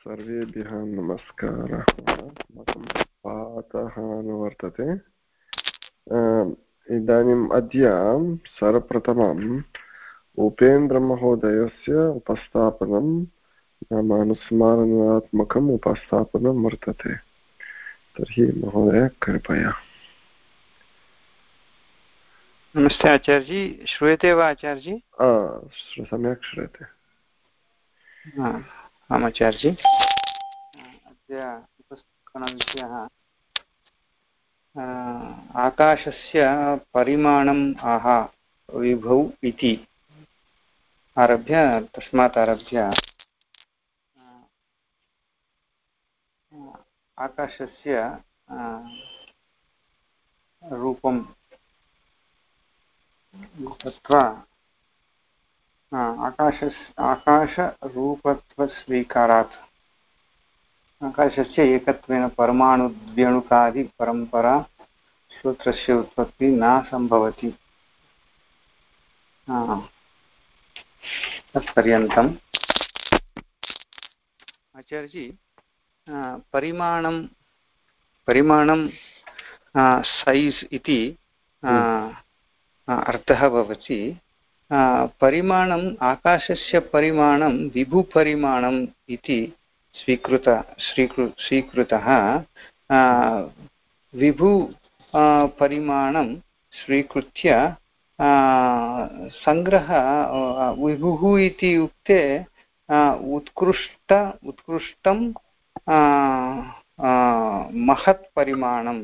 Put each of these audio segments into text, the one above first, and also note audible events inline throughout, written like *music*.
सर्वेभ्यः नमस्कारः अस्माकं पाठः अनुवर्तते इदानीम् अद्य सर्वप्रथमम् उपेन्द्रमहोदयस्य उपस्थापनं नाम अनुस्मारणात्मकम् उपस्थापनं वर्तते। तर्हि महोदय कृपया। नमस्ते आचार्यजी श्रूयते वा आचार्यजी? सम्यक् श्रूयते। आम् आचार्यजी अद्य उपस्थापनविषयः आकाशस्य परिमाणम् आह विभौ इति। आरभ्य तस्मात् आरभ्य। आकाशस्य रूपं आकाशस् आकाशरूपत्वस्वीकारात्। आकाशस्य एकत्वेन परमाणुद्व्यणुकादिपरम्परा सूत्रस्य उत्पत्तिः न सम्भवति। तत्पर्यन्तम् आचार्यजी परिमाणं परिमाणं सैज़् इति अर्थः भवति। परिमाणम् आकाशस्य परिमाणं विभुपरिमाणम् इति स्वीकृत, स्वीकृ, स्वीकृतः विभु परिमाणं स्वीकृत्य सङ्ग्रह विभुः इति उक्ते उत्कृष्ट, उत्कृष्टं महत् परिमाणं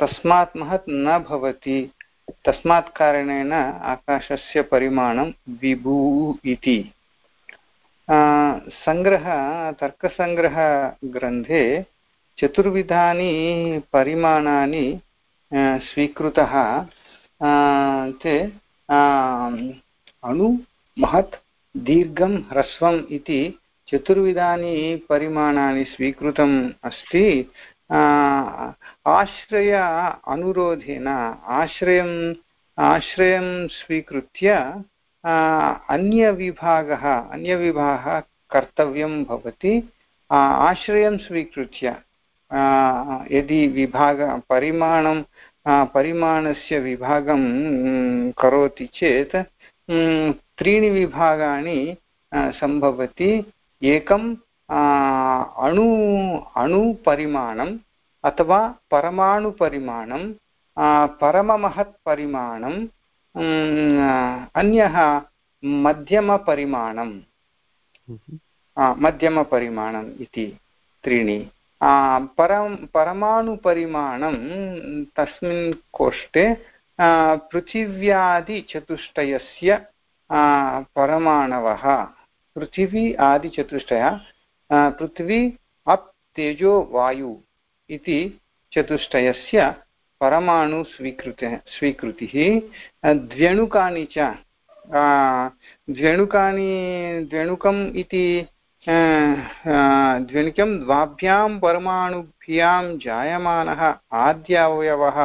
तस्मात् महत् न भवति। तस्मात् कारणेन आकाशस्य परिमाणं विभू इति। सङ्ग्रह तर्कसङ्ग्रहग्रन्थे चतुर्विधानि परिमाणानि स्वीकृतः। ते अणु, महत्, दीर्घं, ह्रस्वम् इति चतुर्विधानि परिमाणानि स्वीकृतम् अस्ति। आश्रय अनुरोधेन आश्रयम् आश्रयं स्वीकृत्य अन्यविभागः अन्यविभागः कर्तव्यं भवति। आश्रयं स्वीकृत्य यदि विभाग, परिमाणं परिमाणस्य विभागं करोति चेत् त्रीणि विभागानि सम्भवति। एकं अणु अणुपरिमाणम् अथवा परमाणुपरिमाणं परममहत्परिमाणम् अन्यः मध्यमपरिमाणं मध्यमपरिमाणम् इति त्रीणि परं परमाणुपरिमाणं तस्मिन् कोष्ठे पृथिव्यादिचतुष्टयस्य परमाणवः पृथिवी आदिचतुष्टय पृथ्वी अप् तेजो वायु इति चतुष्टयस्य परमाणु स्वीकृत, स्वीकृतिः। द्व्यणुकानि च द्व्यणुकानि, द्व्यणुकम् इति द्व्यणुकं द्वाभ्यां परमाणुभ्यां जायमानः आद्यावयवः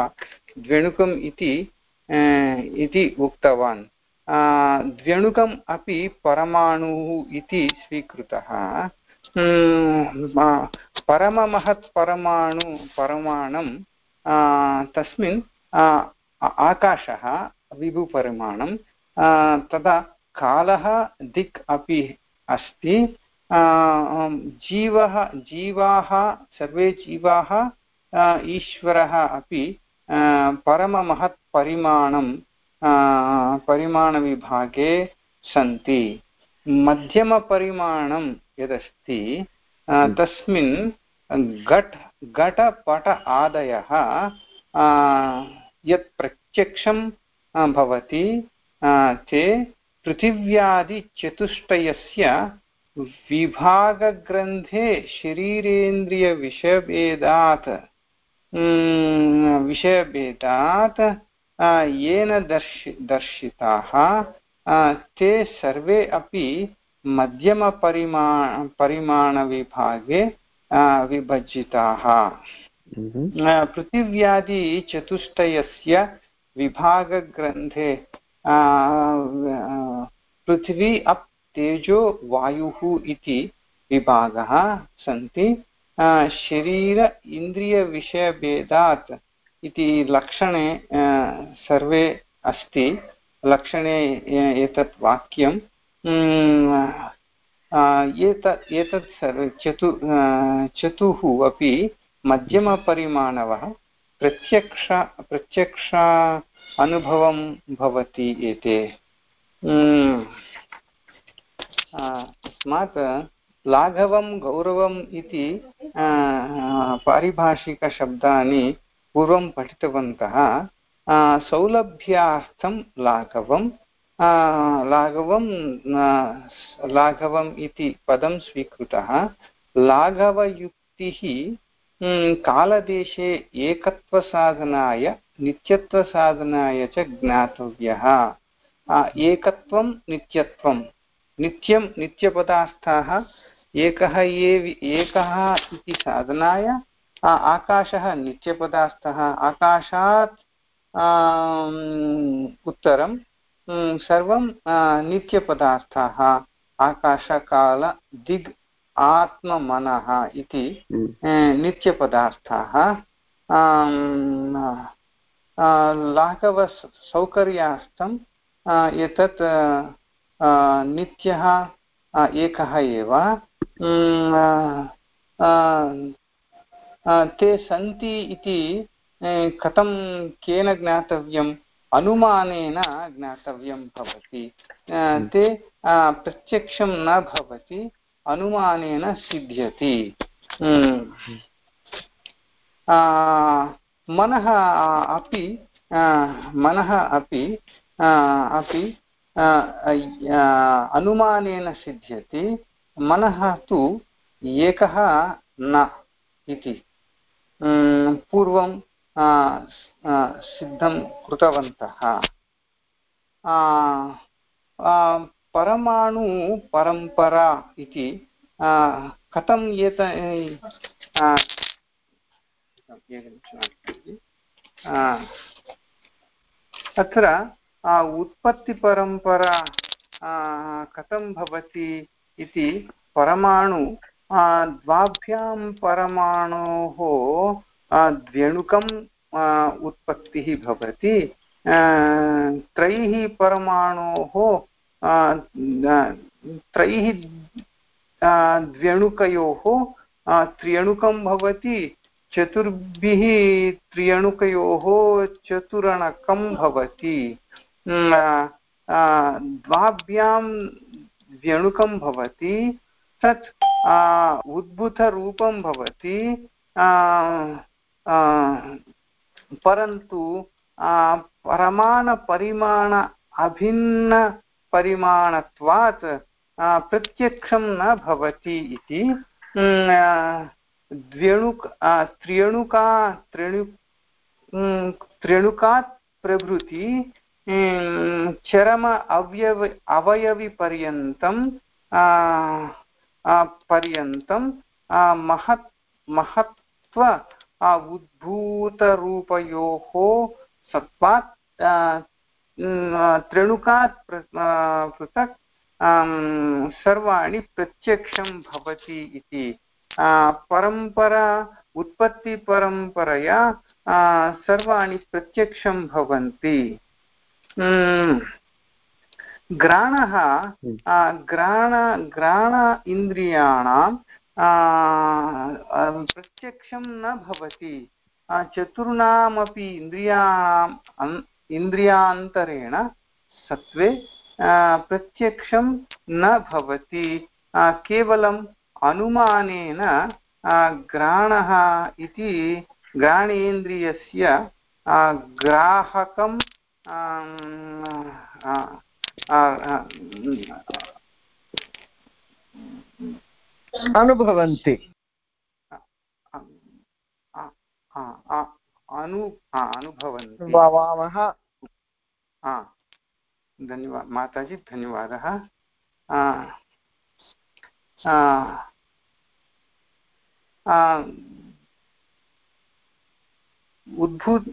द्व्यणुकम् इति इति उक्तवान्। द्व्यणुकम् अपि परमाणुः इति स्वीकृतः। परममहत् परमाणु, परमाणं तस्मिन् आकाशः, विभुपरिमाणं तदा कालः दिक् अपि अस्ति जीवः, जीवाः, सर्वे जीवाः ईश्वरः अपि परममहत् परिमाणं परिमाणविभागे सन्ति। मध्यमपरिमाणं यदस्ति तस्मिन् घट् घटपट आदयः यत् प्रत्यक्षं भवति ते पृथिव्यादिचतुष्टयस्य विभागग्रन्थे शरीरेन्द्रियविषयभेदात् विषयभेदात् येन दर्शि दर्शिताः ते सर्वे अपि मध्यमपरिमा परिमाणविभागे विभजिताः पृथिव्यादिचतुष्टयस्य विभागग्रन्थे पृथिवी अप् तेजो वायुः इति विभागाः सन्ति। शरीर इन्द्रियविषयभेदात् इति लक्षणे सर्वे अस्ति। लक्षणे एतत् वाक्यं एतत् एतत् सर्वे चतु चतुः अपि मध्यमपरिमाणवः, प्रत्यक्ष प्रत्यक्ष अनुभवं भवति एते। तस्मात् लाघवं, गौरवम् इति पारिभाषिकशब्दानि पूर्वं पठितवन्तः। सौलभ्यार्थं लाघवं लाघवं लाघवम् इति पदं स्वीकृतः। लाघवयुक्तिः कालदेशे एकत्वसाधनाय, नित्यत्वसाधनाय च ज्ञातव्यः। एकत्वं, नित्यत्वं। नित्यं, नित्यपदार्थाः, एकः एव, एकः इति साधनाय आकाशः नित्यपदार्थः। आकाशात् उत्तरं सर्वं नित्यपदार्थाः आकाशकाल दिग् आत्ममनः इति हम्म। नित्यपदार्थाः। लाघवसौकर्यार्थम् एतत् नित्यः एकः एव। ते सन्ति इति कथं केन ज्ञातव्यम्? अनुमानेन ज्ञातव्यं भवति। ते प्रत्यक्षं न भवति अनुमानेन सिद्ध्यति। मनः अपि मनः अपि अपि अनुमानेन सिद्ध्यति मनः तु एकः न इति। पूर्वं सिद्धं कृतवन्तः। परमाणु परम्परा इति कथम् एत तत्र उत्पत्तिपरम्परा कथं भवति इति परमाणु द्वाभ्यां परमाणोः द्व्यणुकम् उत्पत्तिः भवति। त्रैः परमाणोः त्रैः द्व्यणुकयोः त्र्यणुकं भवति। चतुर्भिः त्र्यणुकयोः, चतुरणकं भवति। द्वाभ्यां व्यणुकं भवति। तत् उद्भूतरूपं भवति। परन्तु परमाणपरिमाण अभिन्नपरिमाणत्वात् प्रत्यक्षं न भवति इति द्व्यणुक त्र्यणुका त्र्यणु त्र्यणुकात् प्रभृति चरम अवयव अवयविपर्यन्तं पर्यन्तं महत् महत्त्व उद्भूतरूपयोः सत्त्वात् त्रिणुकात् पृथक् सर्वाणि प्रत्यक्षं भवति इति। परम्परा उत्पत्तिपरम्परया सर्वाणि प्रत्यक्षं भवन्ति। घ्राणः घ्राण घ्राण इन्द्रियाणां प्रत्यक्षं न भवति। चतुर्णामपि इन्द्रियाणाम् इन्द्रियान्तरेण सत्त्वे प्रत्यक्षं न भवति। केवलम् अनुमानेन घ्राणः इति घ्राणेन्द्रियस्य ग्राहकं अनुभवन्ति। अनु अनुभवन्ति। भवामः धन्यवादः माताजि धन्यवादः। उद्भूत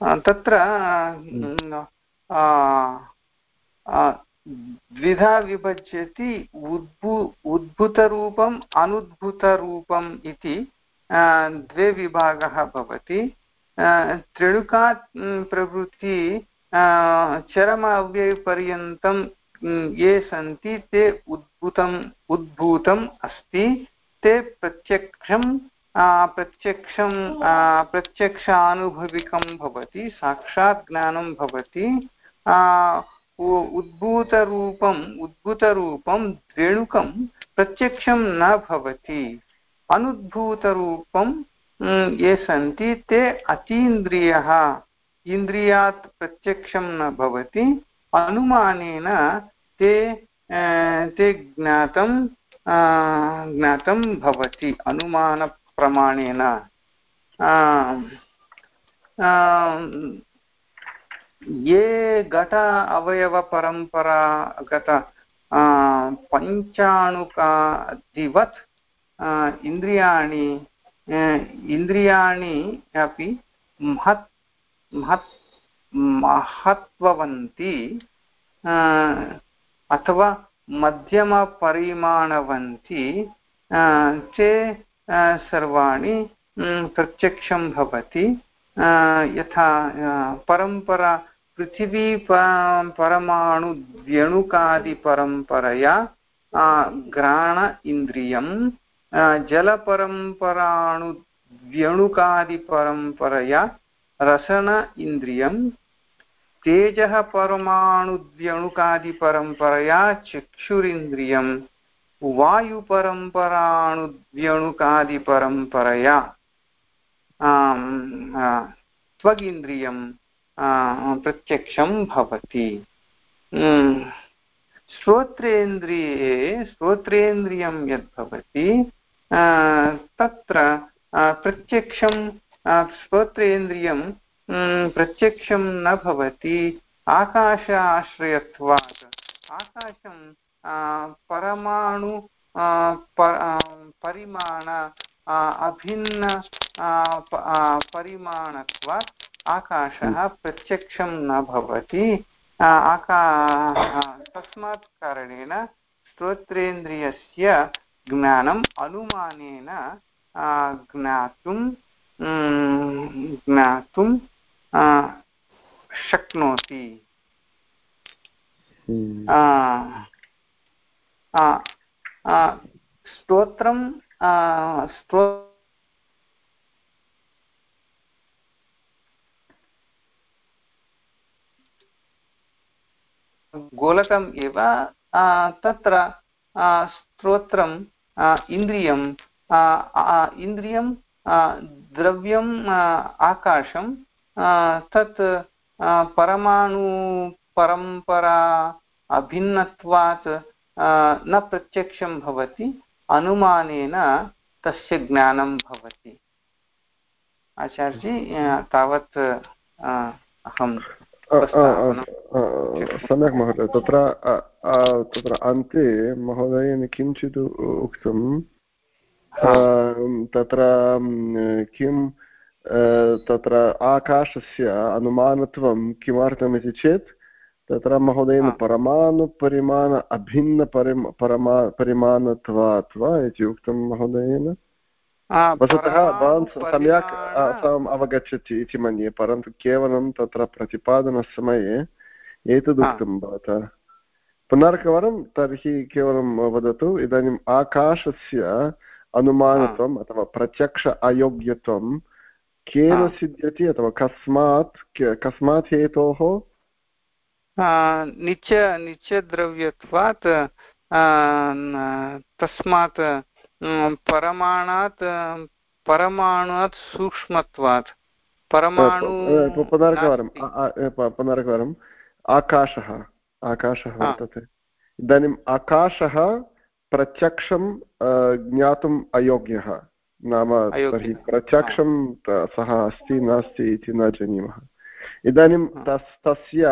तत्र हम्म। द्विधा विभज्यति उद्भू उद्भूतरूपम् अनुद्भूतरूपम् इति द्वे विभागः भवति त्रिणुकात् प्रभृति चरम अव्ययपर्यन्तं ये सन्ति ते उद्भूतम् उद्भूतम् अस्ति ते प्रत्यक्षं प्रत्यक्षं प्रत्यक्षानुभविकं भवति, साक्षात् ज्ञानं भवति। उद्भूतरूपम् उद्भूतरूपं द्वेणुकं प्रत्यक्षं न भवति। अनुद्भूतरूपं ये सन्ति ते अतीन्द्रियः, इन्द्रियात् प्रत्यक्षं न भवति। अनुमानेन ते ते ज्ञातं ज्ञातं भवति। अनुमानप्रमाणेन ये घट अवयवपरम्परागत पञ्चाणुकादिवत् इन्द्रियाणि इन्द्रियाणि अपि महत् महत् महत्त्ववन्ति अथवा मध्यमपरिमाणवन्ति ते सर्वाणि प्रत्यक्षं भवति। यथा परम्परा, पृथिवी परमाणुद्यणुकादिपरम्परया घ्राण इन्द्रियं जलपरम्पराणुद्यणुकादिपरम्परया रसन इन्द्रियं, तेजः परमाणुद्यणुकादिपरम्परया चक्षुरिन्द्रियं वायुपरम्पराणुद्यणुकादिपरम्परया त्वगिन्द्रियं प्रत्यक्षं भवति। श्रोत्रेन्द्रिये, श्रोत्रेन्द्रियं यद् भवति तत्र प्रत्यक्षं श्रोत्रेन्द्रियं प्रत्यक्षं न भवति। आकाश आश्रयत्वात् आकाशं परमाणु परिमाण अभिन्न परिमाणत्वात् आकाशः प्रत्यक्षं न भवति आका तस्मात् कारणेन श्रोत्रेन्द्रियस्य ज्ञानम् अनुमानेन ज्ञातुं ज्ञातुं शक्नोति। स्तोत्रं स्तो गोलकम् एव तत्र स्तोत्रम् इन्द्रियम् इन्द्रियं द्रव्यम् आकाशं तत् परमाणु परम्परा अभिन्नत्वात् न प्रत्यक्षं भवति अनुमानेन तस्य ज्ञानं भवति। आचार्यजी तावत् अहं सम्यक् महोदय तत्र तत्र अन्ते महोदयेन किञ्चित् उक्तं तत्र किं तत्र आकाशस्य अनुमानत्वं किमर्थमिति चेत् तत्र महोदयेन परमाणुपरिमाण अभिन्नपरिम परमा परिमाणत्वात् वा इति उक्तं महोदयेन। वस्तुतः भवान् सम्यक् अवगच्छति इति मन्ये परन्तु केवलं तत्र प्रतिपादनसमये एतदुक्तं भवता। पुनर्कवारं तर्हि केवलं वदतु इदानीम् आकाशस्य अनुमानत्वम् अथवा प्रत्यक्ष अयोग्यत्वं केन सिद्ध्यति अथवा कस्मात् कस्मात् हेतोः नित्य नित्यद्रव्यत्वात् तस्मात् परमाणात् परमाणात् सूक्ष्मत्वात्। परमाणु पुनर्कवारं पुनर्कवारम् आकाशः आकाशः वर्तते। इदानीम् आकाशः प्रत्यक्षं ज्ञातुम् अयोग्यः। नाम तर्हि प्रत्यक्षं सः अस्ति नास्ति इति न जानीमः। इदानीं तस् तस्य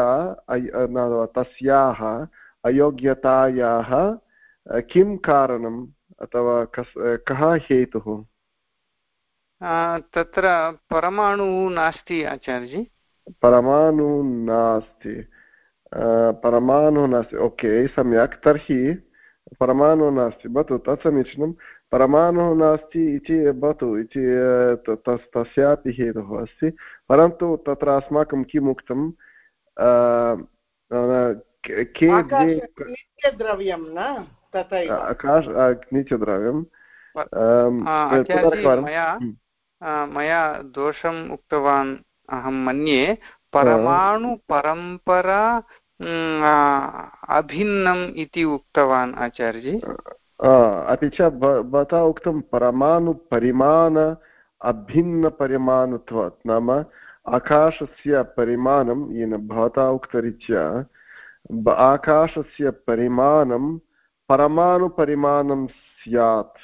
तस्याः अयोग्यतायाः किं कारणं अथवा कस् कः हेतुः? तत्र परमाणुः नास्ति आचार्यजी। परमाणु नास्ति। परमाणुः नास्ति। ओके सम्यक्। तर्हि परमाणुः नास्ति। भवतु तत् समीचीनं परमाणुः नास्ति इति भवतु इति तस्यापि हेतुः अस्ति परन्तु तत्र अस्माकं किम् उक्तं के द्वे द्रव्यं न मया दोषम् उक्तवान् अहं मन्ये परमाणुपरम्परा अभिन्नम् इति उक्तवान् आचार्यजी अपि च भवता उक्तं परमाणुपरिमाण अभिन्नपरिमाणत्वात् नाम आकाशस्य परिमाणं येन भवता उक्तरीत्या आकाशस्य परिमाणं परमाणुपरिमाणं स्यात्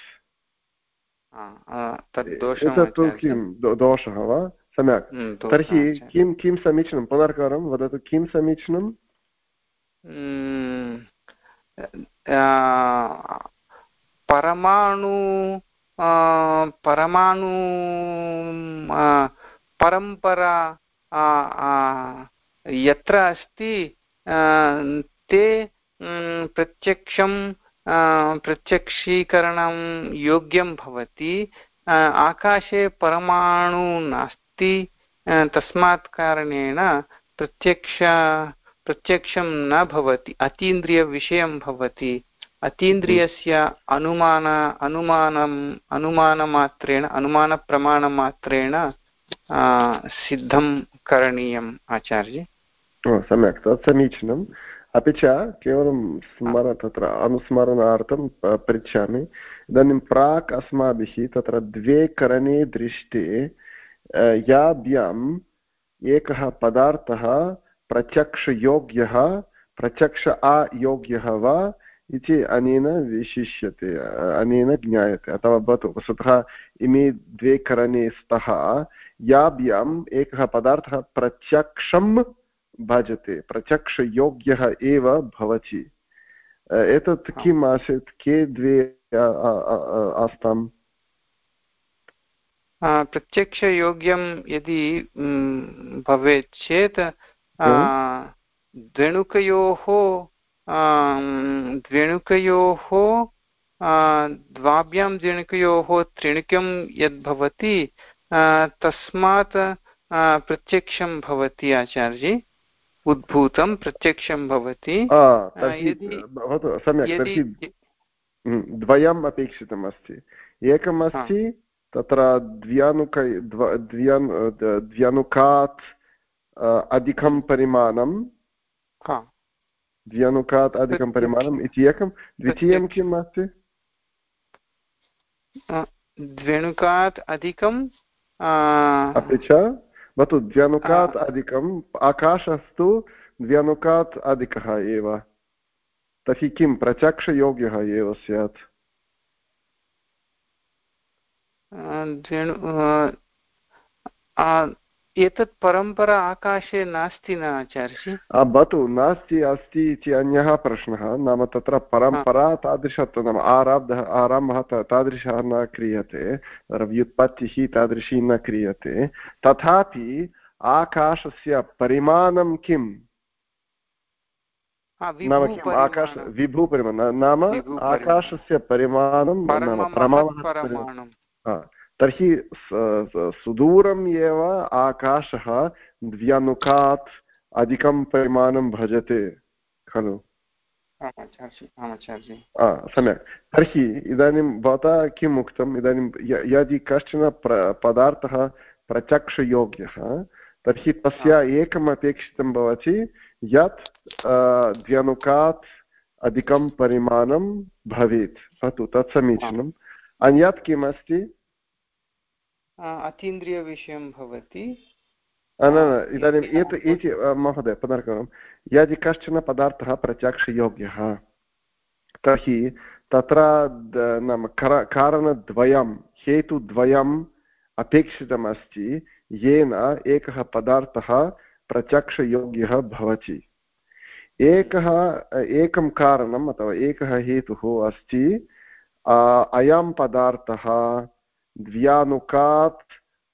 तत्तु किं दोषः वा सम्यक् तर्हि किं किं समीचीनं पुनर्कारं वदतु किं समीचीनं परमाणु परमाणु परम्परा यत्र अस्ति ते प्रत्यक्षं प्रत्यक्षीकरणं योग्यं भवति। आकाशे परमाणु नास्ति तस्मात् कारणेन प्रत्यक्ष, प्रत्यक्षं न भवति, अतीन्द्रियविषयं भवति। अतीन्द्रियस्य अनुमान अनुमानम् अनुमानमात्रेण, अनुमानप्रमाणमात्रेण सिद्धं करणीयम्, आचार्य। सम्यक्, तत् समीचीनम्। अपि च केवलं स्मर, तत्र अनुस्मरणार्थं पृच्छामि। इदानीं प्राक् अस्माभिः तत्र द्वे करणे दृष्टे याभ्याम् एकः पदार्थः प्रत्यक्षयोग्यः, प्रत्यक्ष अयोग्यः वा इति अनेन विशिष्यते अनेन ज्ञायते अथवा भवतु वस्तुतः इमे द्वे करणे स्तः याभ्याम् एकः पदार्थः प्रत्यक्षं भजते प्रत्यक्षयोग्यः एव भवति एतत् किम् आसीत् के द्वे आस्ताम् प्रत्यक्षयोग्यं यदि भवेत् चेत् द्वेणुकयोः द्वेणुकयोः द्वाभ्यां द्वेणुकयोः त्रिणुकं यद्भवति तस्मात् प्रत्यक्षं भवति आचार्यजी। उद्भूतं प्रत्यक्षं भवति। द्वयम् अपेक्षितम् अस्ति एकमस्ति तत्र द्व्यानुक द्व्यनुकात् अधिकं परिमाणं द्व्यनुकात् अधिकं परिमाणम् इति एकं द्वितीयं किम् अस्ति द्व्यणुकात् अधिकं अपि च भवतु द्व्यनुकात् अधिकम् आकाशस्तु द्व्यनुकात् अधिकः एव तर्हि किं प्रत्यक्षयोग्यः एव स्यात् एतत् परम्परा आकाशे नास्ति न आचार्य भवतु नास्ति अस्ति इति अन्यः प्रश्नः नाम तत्र परम्परा तादृशत्व नाम आरब्धः आरम्भः तादृशः न क्रियते व्युत्पत्तिः तादृशी न क्रियते। तथापि आकाशस्य परिमाणं किम्? नाम किम्? आकाश विभूपरिमाणं नाम आकाशस्य परिमाणं प्रमाणं तर्हि सुदूरम् एव आकाशः द्व्यनुकात् अधिकं परिमाणं भजते खलु? सम्यक्। तर्हि इदानीं भवता किम् उक्तम्? इदानीं यदि कश्चन प्र पदार्थः प्रत्यक्षयोग्यः तर्हि तस्य एकम् अपेक्षितं भवति यत् द्व्यनुकात् अधिकं परिमाणं भवेत्। भवतु तत् समीचीनम्। अन्यत् किमस्ति? अतीन्द्रियविषयं भवति। न न इदानीम् एत इति महोदय पुनर्करं यदि कश्चन पदार्थः प्रत्यक्षयोग्यः तर्हि तत्र नाम कारणद्वयं हेतुद्वयम् अपेक्षितमस्ति येन एकः पदार्थः प्रत्यक्षयोग्यः भवति। एकः एकं कारणम् अथवा एकः हेतुः अस्ति अयं पदार्थः द्व्यानुकात्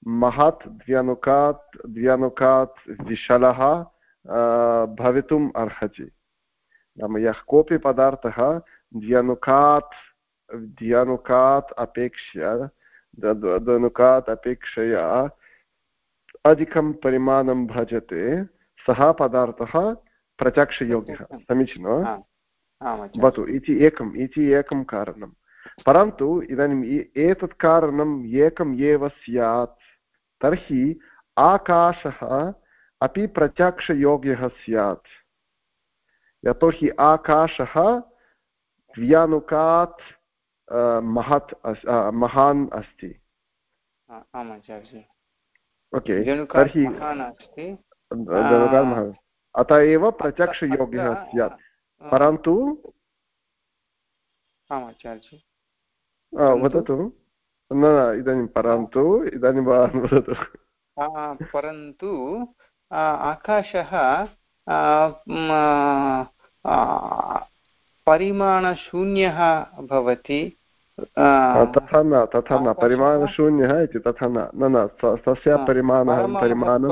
महत् द्व्यनुकात् द्व्यनुकात् विशलः भवितुम् अर्हति नाम यः कोऽपि पदार्थः द्व्यनुकात् द्व्यनुकात् अपेक्ष्य द्वनुकात् अपेक्षया अधिकं परिमाणं भजते सः पदार्थः प्रत्यक्षयोग्यः समीचीनं भवतु इति एकम् इति एकं कारणं परन्तु इदानीम् एतत् कारणम् एकम् एव स्यात् तर्हि आकाशः अपि प्रत्यक्षयोग्यः स्यात्। यतोहि आकाशः व्यानुकात् महत् महान् अस्ति। ओके तर्हि अत एव प्रत्यक्षयोग्यः स्यात्। परन्तु वदतु न इदानीं परन्तु इदानीं भवान् वदतु परन्तु आकाशः परिमाणशून्यः भवति तथा न तथा न परिमाणशून्यः इति तथा न न न तस्य परिमाणः परिमाणं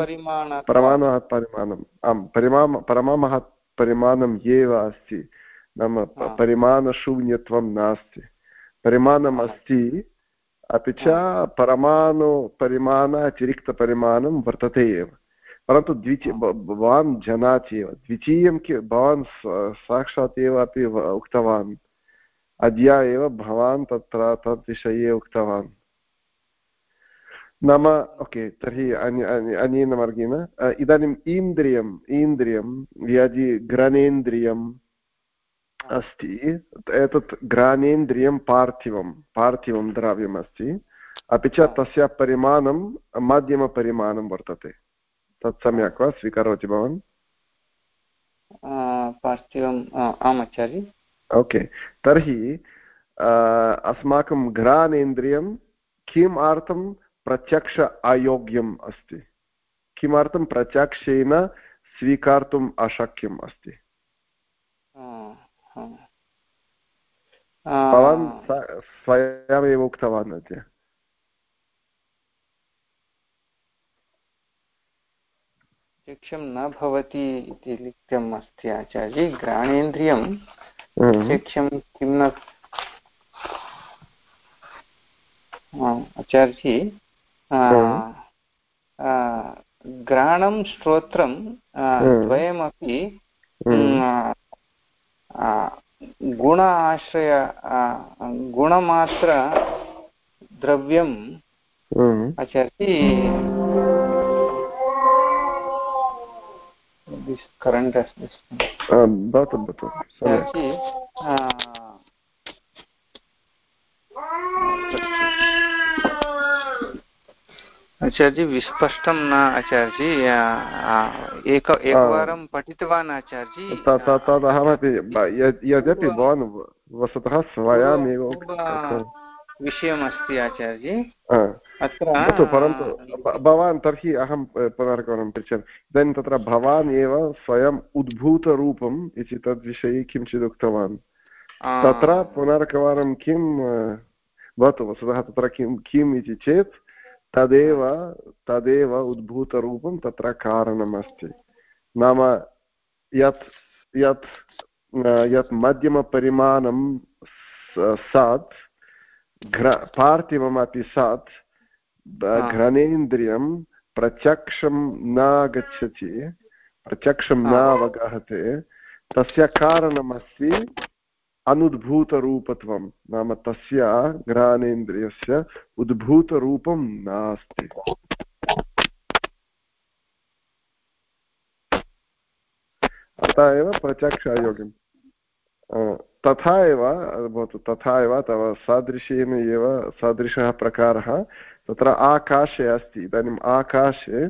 परमाणुः परिमाणम् आं परिमा परमामहत् परिमाणम् एव अस्ति नाम परिमाणशून्यत्वं नास्ति परिमाणम् अस्ति अपि च परमाणु परिमाण अतिरिक्तपरिमाणं वर्तते एव। परन्तु द्वितीय भवान् जानाति एव। द्वितीयं कि भवान् साक्षात् एव अपि उक्तवान्। अद्य एव भवान् तत्र तद्विषये उक्तवान्। नाम ओके तर्हि अनेन मार्गेण इदानीम् इन्द्रियम् इन्द्रियं यदि घ्राणेन्द्रियम् अस्ति एतत् घ्राणेन्द्रियं पार्थिवं पार्थिवं द्रव्यम् अस्ति। अपि च तस्य परिमाणं माध्यमपरिमाणं वर्तते। तत् सम्यक् वा? स्वीकरोति भवान्? पार्थिवम् आमाचार्य ओके। तर्हि अस्माकं घ्राणेन्द्रियं किम् अर्थं प्रत्यक्ष अयोग्यम् अस्ति? किमर्थं प्रत्यक्षेन स्वीकर्तुम् अशक्यम् अस्ति? भवान् स्वयमेव उक्तवान् अद्य। प्रत्यक्षं न भवति इति लिखितम् अस्ति आचार्य घ्राणेन्द्रियं प्रत्यक्षं किं न आचार्य घ्राणं श्रोत्रं द्वयमपि गुण आश्रय गुणमात्र द्रव्यम् आचरति current as भवतु भवतु आचार्य विस्पष्टं न आचार्य एक एकवारं पठितवान् आचार्य तदहमपि यद्यपि भवान् वस्तुतः स्वयमेव विषयमस्ति आचार्य अत्र परन्तु भवान् तर्हि अहं पुनर्कवारं पृच्छामि इदानीं तत्र भवान् एव स्वयम् उद्भूतरूपम् इति तद्विषये किञ्चित् उक्तवान्। तत्र पुनर्कवारं किं भवतु वस्तुतः तत्र किं किम् इति चेत् तदेव तदेव उद्भूतरूपं तत्र कारणमस्ति। नाम यत् यत् यत् मध्यमपरिमाणं सत् घ्र पार्थिवमपि सत् घ्रनेन्द्रियं प्रत्यक्षं न गच्छति प्रत्यक्षं न अवगहते तस्य कारणमस्ति अनुद्भूतरूपत्वं नाम तस्य घ्राणेन्द्रियस्य उद्भूतरूपं नास्ति। अतः एव प्रत्यक्षायोग्यं तथा एव, भवतु, तथा एव, तव सादृशेन एव सादृशः प्रकारः। तत्र आकाशे अस्ति, इदानीम् आकाशे,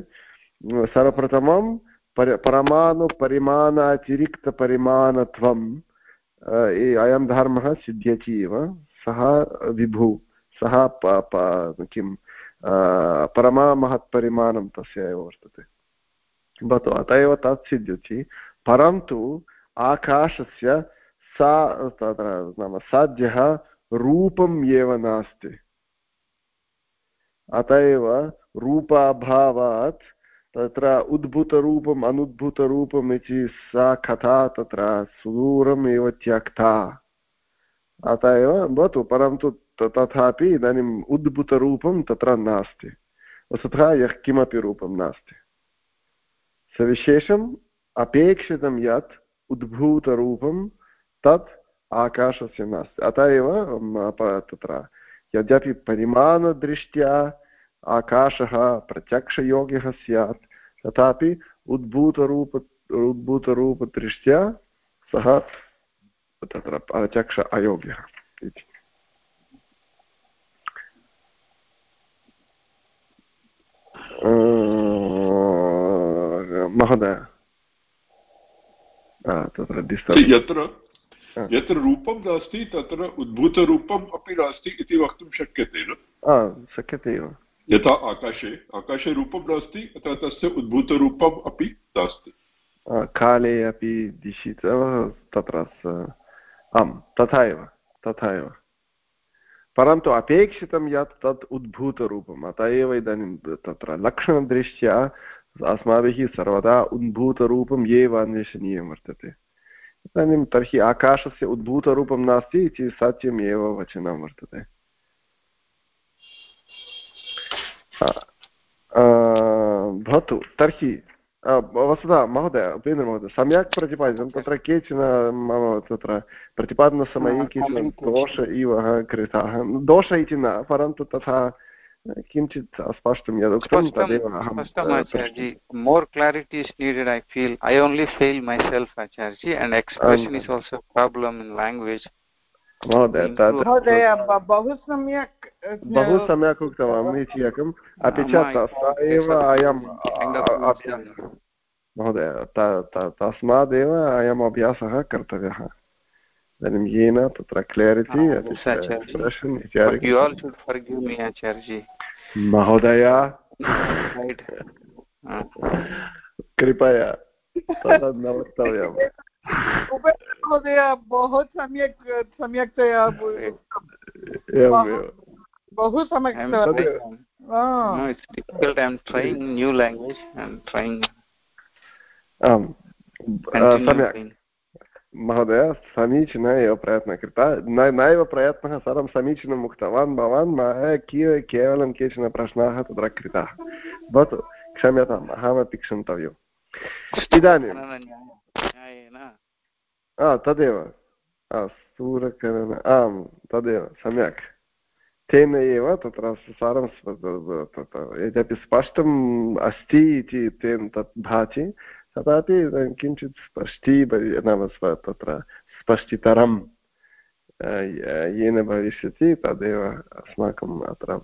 सर्वप्रथमं पर, परमाणुपरिमाणातिरिक्तपरिमाणत्वं अयं धर्मः सिद्ध्यति एव। सः विभु, सः किं परमामहत्परिमाणं तस्य एव वर्तते। भवतु, अत एव तत् सिद्ध्यति। परन्तु आकाशस्य सा, तत्र नाम साध्यः रूपम् एव नास्ति। अत एव रूपाभावात् तत्र उद्भूतरूपम् अनुद्भूतरूपम् इति सा कथा तत्र सुदूरमेव त्यक्ता। अतः एव भवतु, परन्तु तथापि इदानीम् उद्भूतरूपं तत्र नास्ति। वस्तुतः यः किमपि रूपं नास्ति। सविशेषम् अपेक्षितं यत् उद्भूतरूपं तत् आकाशस्य नास्ति। अतः एव तत्र यद्यपि परिमाणदृष्ट्या आकाशः प्रत्यक्षयोग्यः स्यात् तथापि उद्भूतरूप उद्भूतरूपदृष्ट्या सः तत्र प्रत्यक्ष अयोग्यः इति। महोदय। तत्र यत्र यत्र रूपं नास्ति तत्र उद्भूतरूपम् अपि नास्ति इति वक्तुं शक्यते न? शक्यते एव। यथा आकाशे आकाशे रूपं नास्ति, अतः तस्य उद्भूतरूपम् अपि नास्ति। काले अपि दिशि तत्र आम्, तथा एव तथा एव। परन्तु अपेक्षितं यत् तत् उद्भूतरूपम्, अतः एव इदानीं तत्र लक्षणदृष्ट्या अस्माभिः सर्वदा उद्भूतरूपम् एव अन्वेषणीयं वर्तते। इदानीं तर्हि आकाशस्य उद्भूतरूपं नास्ति इति सत्यम् एव वचनं वर्तते। भवतु तर्हि वस्तुतः महोदय उपेन्द्रमहोदय सम्यक् प्रतिपादितं तत्र केचन मम तत्र प्रतिपादनसमये केचन दोष इव कृताः। दोष इति न परन्तु तथा किञ्चित् अस्पष्टं यदुक्तं तदेव अहं more clarity is needed I feel I only fail myself आचार्यजी and expression is also problem in language महोदय तद् बहु सम्यक् बहु सम्यक् उक्तवान् एकम् अपि च एव अयं महोदय तस्मादेव अयम् अभ्यासः कर्तव्यः। इदानीं येन तत्र क्लियरिटि महोदय! *laughs* कृपया तद् न वक्तव्यम् महोदय बहु सम्यक् सम्यक्तया बहु सम्यक् महोदय समीचीन एव प्रयत्नः कृतः न नैव प्रयत्नः सर्वं समीचीनम् उक्तवान् भवान् किय केवलं केचन प्रश्नाः तत्र कृताः भवतु क्षम्यताम् अहमपि क्षन्तव्यम् इदानीं तदेव सूरकरण आम् तदेव सम्यक् तेन एव तत्र सारं यद्यपि स्पष्टम् अस्ति इति तेन तत् भाति तथापि किञ्चित् स्पष्टी नाम तत्र स्पष्टीतरं येन भविष्यति तदेव अस्माकम् अत्र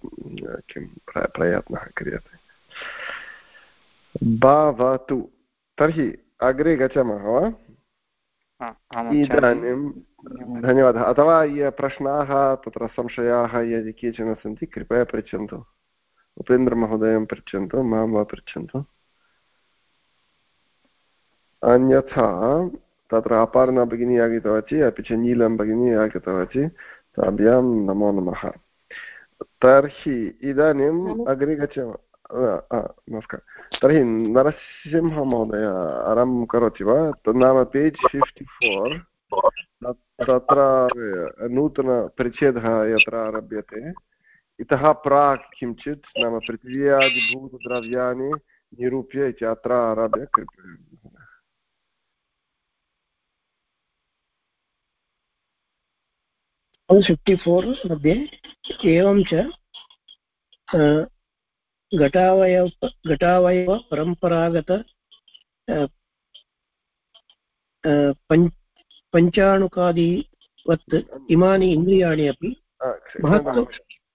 किं प्रयत्नः क्रियते भवतु तर्हि अग्रे गच्छामः वा? इदानीं धन्यवादः। अथवा ये प्रश्नाः तत्र संशयाः यदि केचन सन्ति कृपया पृच्छन्तु। उपेन्द्रमहोदयं पृच्छन्तु माँ वा पृच्छन्तु? अन्यथा तत्र अपर्णा भगिनी आगतवती अपि च नीलं भगिनी आगतवती ताभ्यां नमो नमः। तर्हि इदानीम् अग्रे गच्छामः। नमस्कारः तर्हि नरसिंहमहोदय आरम्भं करोति वा नाम पेज् फिफ्टि फोर् तत्र नूतनपरिच्छेदः यत्र आरभ्यते इतः प्राक् किञ्चित् नाम पृथिव्यादिभूतद्रव्याणि निरूप्य इति अत्र आरभ्य कृपया फिफ्टि फोर् मध्ये एवं च घटावयव घटावयव परम्परागत पञ्च पञ्चाणुकादिवत् इमानि इन्द्रियाणि अपि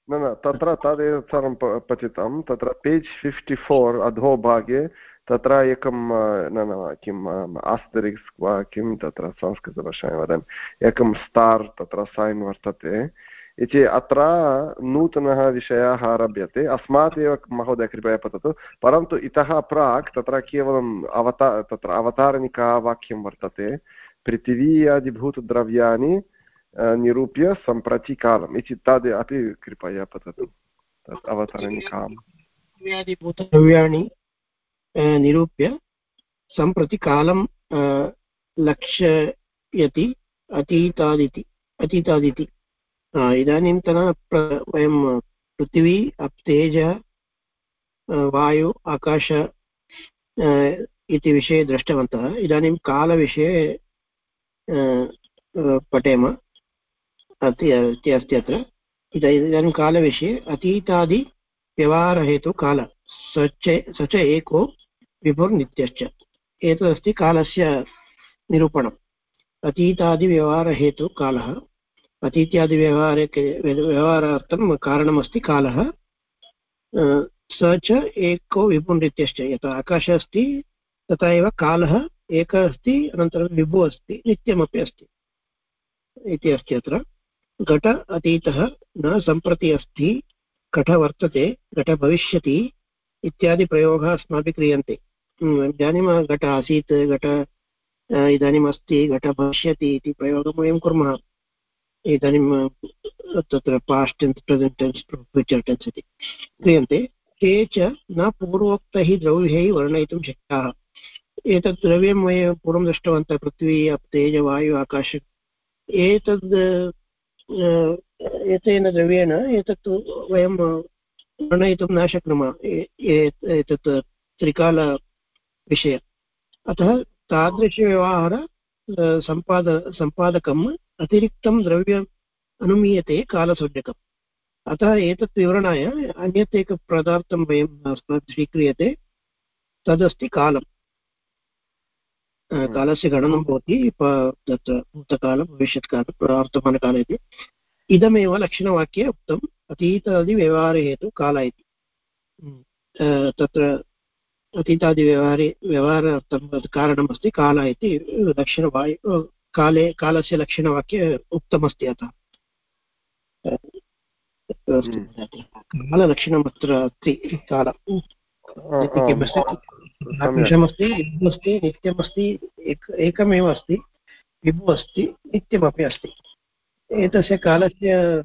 न न तत्र तदेव सर्वं पतितं तत्र पेज् फिफ्टि फोर् अधोभागे तत्र एकं न न किम् आस्तरिक्स् वा किं तत्र संस्कृतभाषायां वदामि एकं स्टार् तत्र सैन् वर्तते इति अत्र नूतनः विषयः आरभ्यते। अस्मात् एव महोदय, कृपया पततु। परन्तु इतः प्राक् तत्र केवलम् अवता, तत्र अवतारणिका वाक्यं वर्तते। पृथिवीयादिभूतद्रव्याणि निरूप्य सम्प्रति कालम्। इति तद् अपि कृपया पततु। तत् अवतरणिकाम्। इत्यादिभूतद्रव्याणि निरूप्य सम्प्रति कालं लक्ष्ययति अतीतादिति अतीतादिति। इदानीन्तन वयं पृथिवी तेज वायु, आकाश इति विषये दृष्टवन्तः। इदानीं कालविषये पठेम। अति अस्ति अत्र। इदानीं कालविषये अतीतादि व्यवहारहेतु काल। स च स एको विभुर्नित्यश्च एतदस्ति कालस्य निरूपणम्। अतीतादिव्यवहारहेतु कालः। अतीत्यादिव्यवहारे व्यवहारार्थं कारणमस्ति कालः। स च एको विपुनृत्यश्च यथा आकाशः अस्ति, तथा एव कालः। एकः अस्ति, अनन्तरं विभुः अस्ति, नित्यमपि अस्ति इति अस्ति अत्र। घट अतीतः न सम्प्रति अस्ति, घट वर्तते, घट भविष्यति इत्यादि प्रयोगः अस्माभिः क्रियन्ते। इदानीं घट आसीत्, घट इदानीम् घट भविष्यति इति प्रयोगं वयं कुर्मः। इदानीं तत्र past tense present tense future tense इति। क्रियन्ते, ते च न पूर्वोक्तैः द्रव्यैः वर्णयितुं शक्याः एतत् द्रव्यं वयं पूर्वं दृष्टवन्तः, पृथ्वी तेज, वायु, आकाश। एतद् एतेन द्रव्येण एतत् वयं वर्णयितुं न शक्नुमः एतत् त्रिकालविषय अतः तादृशव्यवहार सम्पाद सम्पादकम् अतिरिक्तं द्रव्यम् अनुमीयते कालसौजकम् अतः एतत् विवरणाय अन्यत् एकपदार्थं वयं स्वीक्रियते। तदस्ति कालम्। कालस्य गणनं भवति तत्र भूतकालं भविष्यत्कालं वर्तमानकाल इति। इदमेव लक्षणवाक्ये उक्तम् अतीतादिव्यवहारहेतु काल इति। तत्र अतीतादिव्यवहारे व्यवहारार्थं कारणमस्ति काल इति लक्षणवायु काले कालस्य लक्षणवाक्ये उक्तमस्ति अतः। काललक्षणम् अत्र अस्ति काल। किमस्ति? अस्ति नित्यमस्ति एकमेव अस्ति विभुः अस्ति नित्यमपि अस्ति। एतस्य कालस्य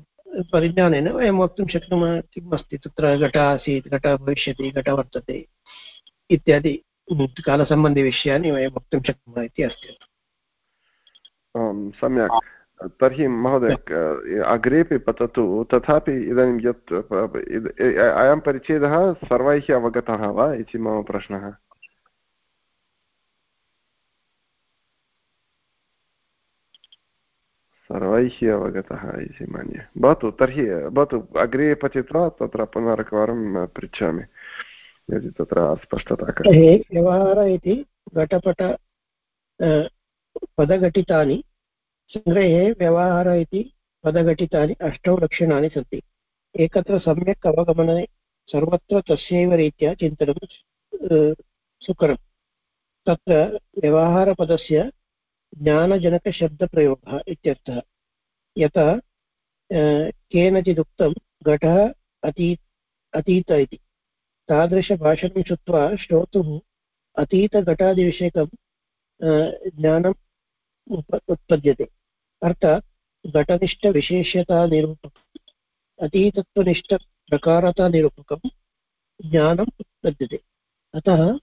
परिज्ञानेन वयं वक्तुं शक्नुमः किम् अस्ति तत्र घट आसीत् घट भविष्यति घट वर्तते इत्यादि कालसम्बन्धिविषयान् वयं वक्तुं शक्नुमः इति अस्ति। सम्यक्। तर्हि महोदय अग्रेपि पततु। तथापि इदानीं यत् अयं परिच्छेदः सर्वैः अवगतः वा इति मम प्रश्नः? सर्वैः अवगतः इति मन्ये। भवतु तर्हि भवतु अग्रे पठित्वा तत्र पुनरेकवारं पृच्छामि। यदि तत्र स्पष्टता व्यवहार इति घटपट पदघटितानि सङ्ग्रहे व्यवहार इति पदघटितानि अष्टौ लक्षणानि सन्ति। एकत्र सम्यक् अवगमने सर्वत्र तस्यैव रीत्या चिन्तनं सुकरं तत्र व्यवहारपदस्य ज्ञानजनकशब्दप्रयोगः इत्यर्थः। यथा केनचिदुक्तं घटः अती अतीत इति। तादृशभाषणं श्रुत्वा श्रोतुः अतीतघटादिविषयकं ज्ञानम् उप उत्पद्यते। अर्थात् घटनिष्ठविशेष्यतानिरूपकम् अतीतत्वनिष्ठप्रकारतानिरूपकं ज्ञानम् उत्पद्यते। अतः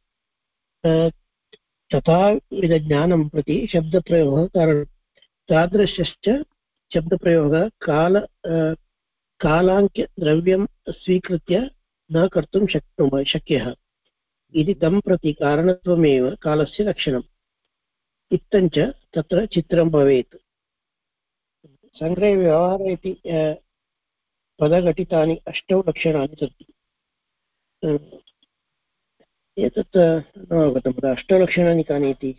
तथाविधज्ञानं प्रति शब्दप्रयोगः कारणं तादृशश्च शब्दप्रयोगः काल कालाङ्क्यद्रव्यं स्वीकृत्य न कर्तुं शक्नुमः, शक्यः। इति तं प्रति कारणत्वमेव कालस्य लक्षणम्। इत्थञ्च तत्र चित्रं भवेत्। सङ्ग्रहव्यवहार इति पदघटितानि अष्टौ लक्षणानि सन्ति। एतत् न अवगतं अष्टलक्षणानि कानि इति?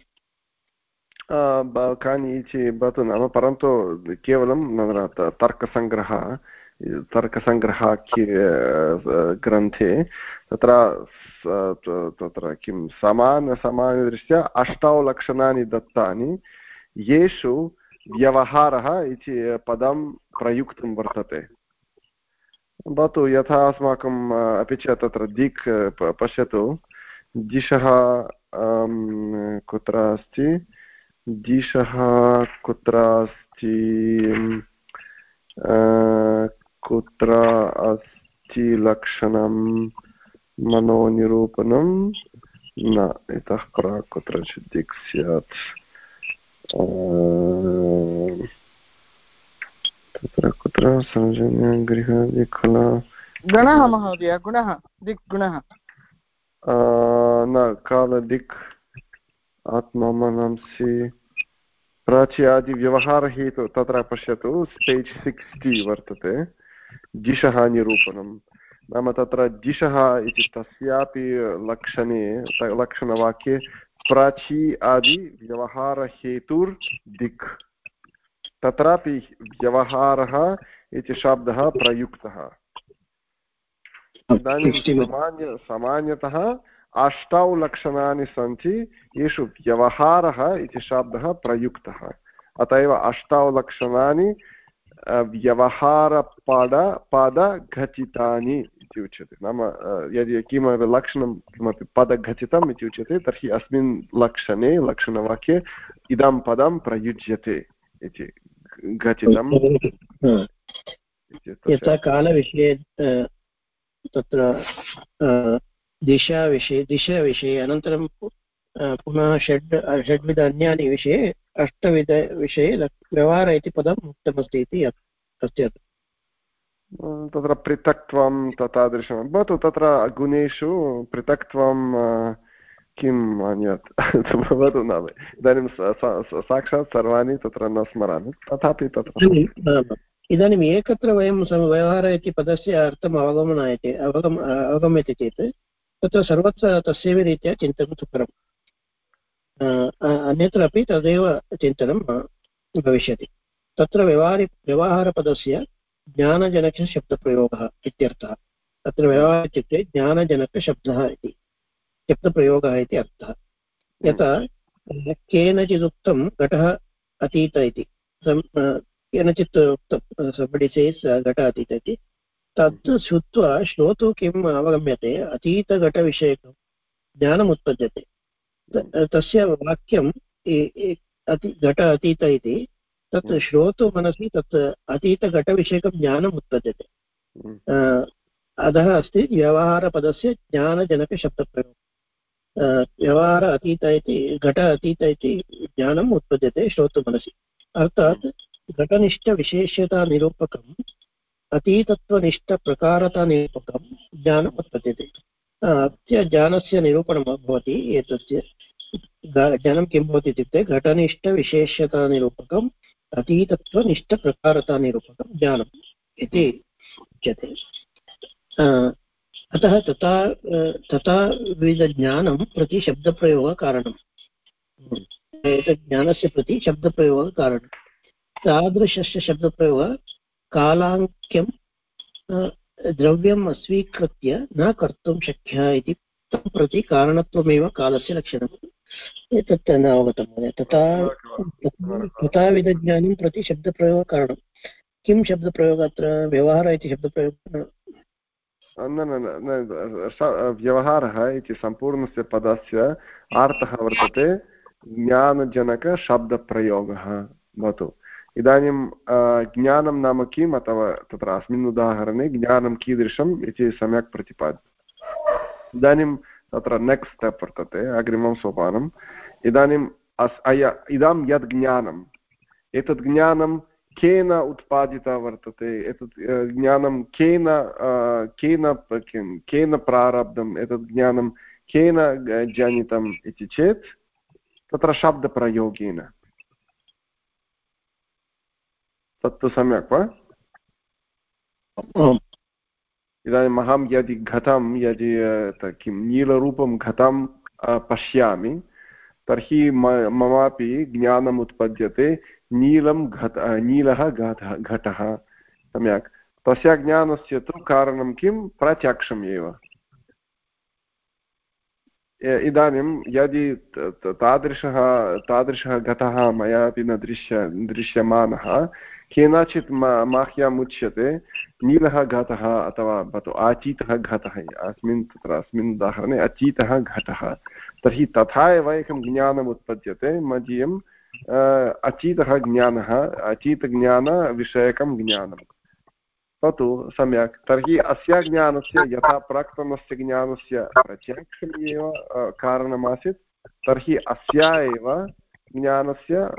कानि इति भवतु नाम, परन्तु केवलं तर्कसङ्ग्रहः। तर्कसङ्ग्रहाख्ये ग्रन्थे, तत्र तत्र किं, समानसमानदृष्ट्या अष्टौ लक्षणानि दत्तानि, येषु व्यवहारः इति पदं प्रयुक्तं वर्तते। भवतु यथा अस्माकम् अपि च तत्र दिक् पश्यतु। दिशः कुत्र अस्ति? दिशः कुत्र अस्ति? कुत्र अस्ति लक्षणं मनोनिरूपणं न। इतः प्राक् कुत्रचित् दिक् स्यात् तत्र कुत्र सौजन्यगृहादिखला गणः महोदय गुणः दिक् गुणः न कालदिक् आत्ममनंसि प्राच्यादिव्यवहारहेतु तत्र पश्यतु पेज् सिक्स्टि वर्तते। जिषः निरूपणं नाम तत्र जिषः इति तस्यापि लक्षणे लक्षणवाक्ये प्राची आदि व्यवहारहेतुर्दिक् तत्रापि व्यवहारः इति शब्दः प्रयुक्तः। इदानीं सामान्य सामान्यतः अष्टौ लक्षणानि सन्ति येषु व्यवहारः इति शब्दः प्रयुक्तः। अत एव अष्टौ लक्षणानि व्यवहारपद पदघटितानि इति उच्यते। नाम यदि किमपि लक्षणं किमपि पदघटितम् इति उच्यते तर्हि अस्मिन् लक्षणे लक्षणवाक्ये इदं पदं प्रयुज्यते इति घटितं यथा कालविषये तत्र दिशाविषये दिशाविषये अनन्तरं पुनः षड् षड्विध अन्यानि विषये अष्टविधविषये व्यवहार इति पदम् उक्तमस्ति इति अस्ति तत्र पृथक्त्वं तादृशं भवतु तत्र गुणेषु पृथक्त्वं किम् अन्यत् *laughs* भवतु नाम। इदानीं साक्षात् सर्वाणि तत्र न स्मरामि। तथापि तत्र इदानीम् एकत्र वयं व्यवहार इति पदस्य अर्थम् अवगमनायते अवगम अवगम्यते चेत् तत्र सर्वत्र तस्यैव रीत्या चिन्तनं सुकरम् अन्यत्र अपि तदेव चिन्तनं भविष्यति। तत्र व्यवहारि, व्यवहारपदस्य ज्ञानजनकशब्दप्रयोगः इत्यर्थः। तत्र व्यवहारः इत्युक्ते ज्ञानजनकशब्दः इति, शब्दप्रयोगः इति अर्थः। यथा केनचिदुक्तं घटः अतीत इति केनचित् उक्तं सबडि सेस् घट अतीत इति। तत् श्रुत्वा श्रोतु किम् अवगम्यते? अतीतघटविषयकं ज्ञानम् उत्पद्यते तस्य वाक्यम् अति घट अतीत इति तत् हम्म। श्रोतु मनसि तत् अतीतघटविषयकं ज्ञानम् उत्पद्यते। हम्म। अधः अस्ति व्यवहारपदस्य ज्ञानजनकशब्दप्रयोगः। व्यवहार अतीत इति घट अतीत इति ज्ञानम् उत्पद्यते श्रोतुमनसि अर्थात् घटनिष्ठविशेष्यतानिरूपकम् अतीतत्वनिष्ठप्रकारतानिरूपकं ज्ञानम् उत्पद्यते। अस्य ज्ञानस्य निरूपणं भवति एतस्य। ज्ञानं किं भवति इत्युक्ते घटनिष्ठविशेष्यतानिरूपकम् अतीतत्वनिष्ठप्रकारतानिरूपकं ज्ञानम् इति उच्यते। अतः तथा तथा विविधज्ञानं प्रति शब्दप्रयोगकारणम्। एतत् ज्ञानस्य प्रति शब्दप्रयोगकारणम्। तादृशस्य शब्दप्रयोगः कालाङ्क्यं द्रव्यम् अस्वीकृत्य न कर्तुं शक्यः इति तं प्रति कारणत्वमेव कालस्य लक्षणम् एतत् न अवगतं महोदय। तथा तथाविधज्ञानं प्रति शब्दप्रयोगकारणं किं शब्दप्रयोगः अत्र? व्यवहारः इति शब्दप्रयोगः न न व्यवहारः इति सम्पूर्णस्य पदस्य अर्थः वर्तते। ज्ञानजनकशब्दप्रयोगः। भवतु। इदानीं ज्ञानं नाम किम्, अथवा तत्र अस्मिन् उदाहरणे ज्ञानं कीदृशम् इति सम्यक् प्रतिपाद्य, इदानीं तत्र नेक्स्ट् स्टेप् वर्तते, अग्रिमं सोपानम्। इदानीम् अस् इदं यद् ज्ञानम्, एतत् ज्ञानं केन उत्पादिता वर्तते, एतत् ज्ञानं केन केन केन प्रारब्धम्, एतत् ज्ञानं केन जनितम् इति चेत् तत्र शब्दप्रयोगेन तत्तु सम्यक् वा? इदानीम् अहं यदि घतं यदि किं नीलरूपं घतं पश्यामि तर्हि ममापि ज्ञानम् उत्पद्यते नीलं घट नीलः घटः घटः। सम्यक्। तस्य ज्ञानस्य तु कारणं किं? प्रत्यक्षम् एव। इदानीं यदि तादृशः तादृशः घटः मयापि न दृश्य दृश्यमानः केनचित् माह्यम् उच्यते नीलः घटः अथवा भवतु अचीतः घटः अस्मिन् तत्र, अस्मिन् उदाहरणे अचीतः घटः तर्हि तथा एव एकं ज्ञानम् उत्पद्यते मदीयम् अचीतः ज्ञानः अचीतज्ञानविषयकं ज्ञानं भवतु सम्यक्। तर्हि अस्य ज्ञानस्य, यथा प्राक्तनस्य ज्ञानस्य प्रत्यक्षम् एव कारणमासीत्। तर्हि अस्या एव ज्ञानस्य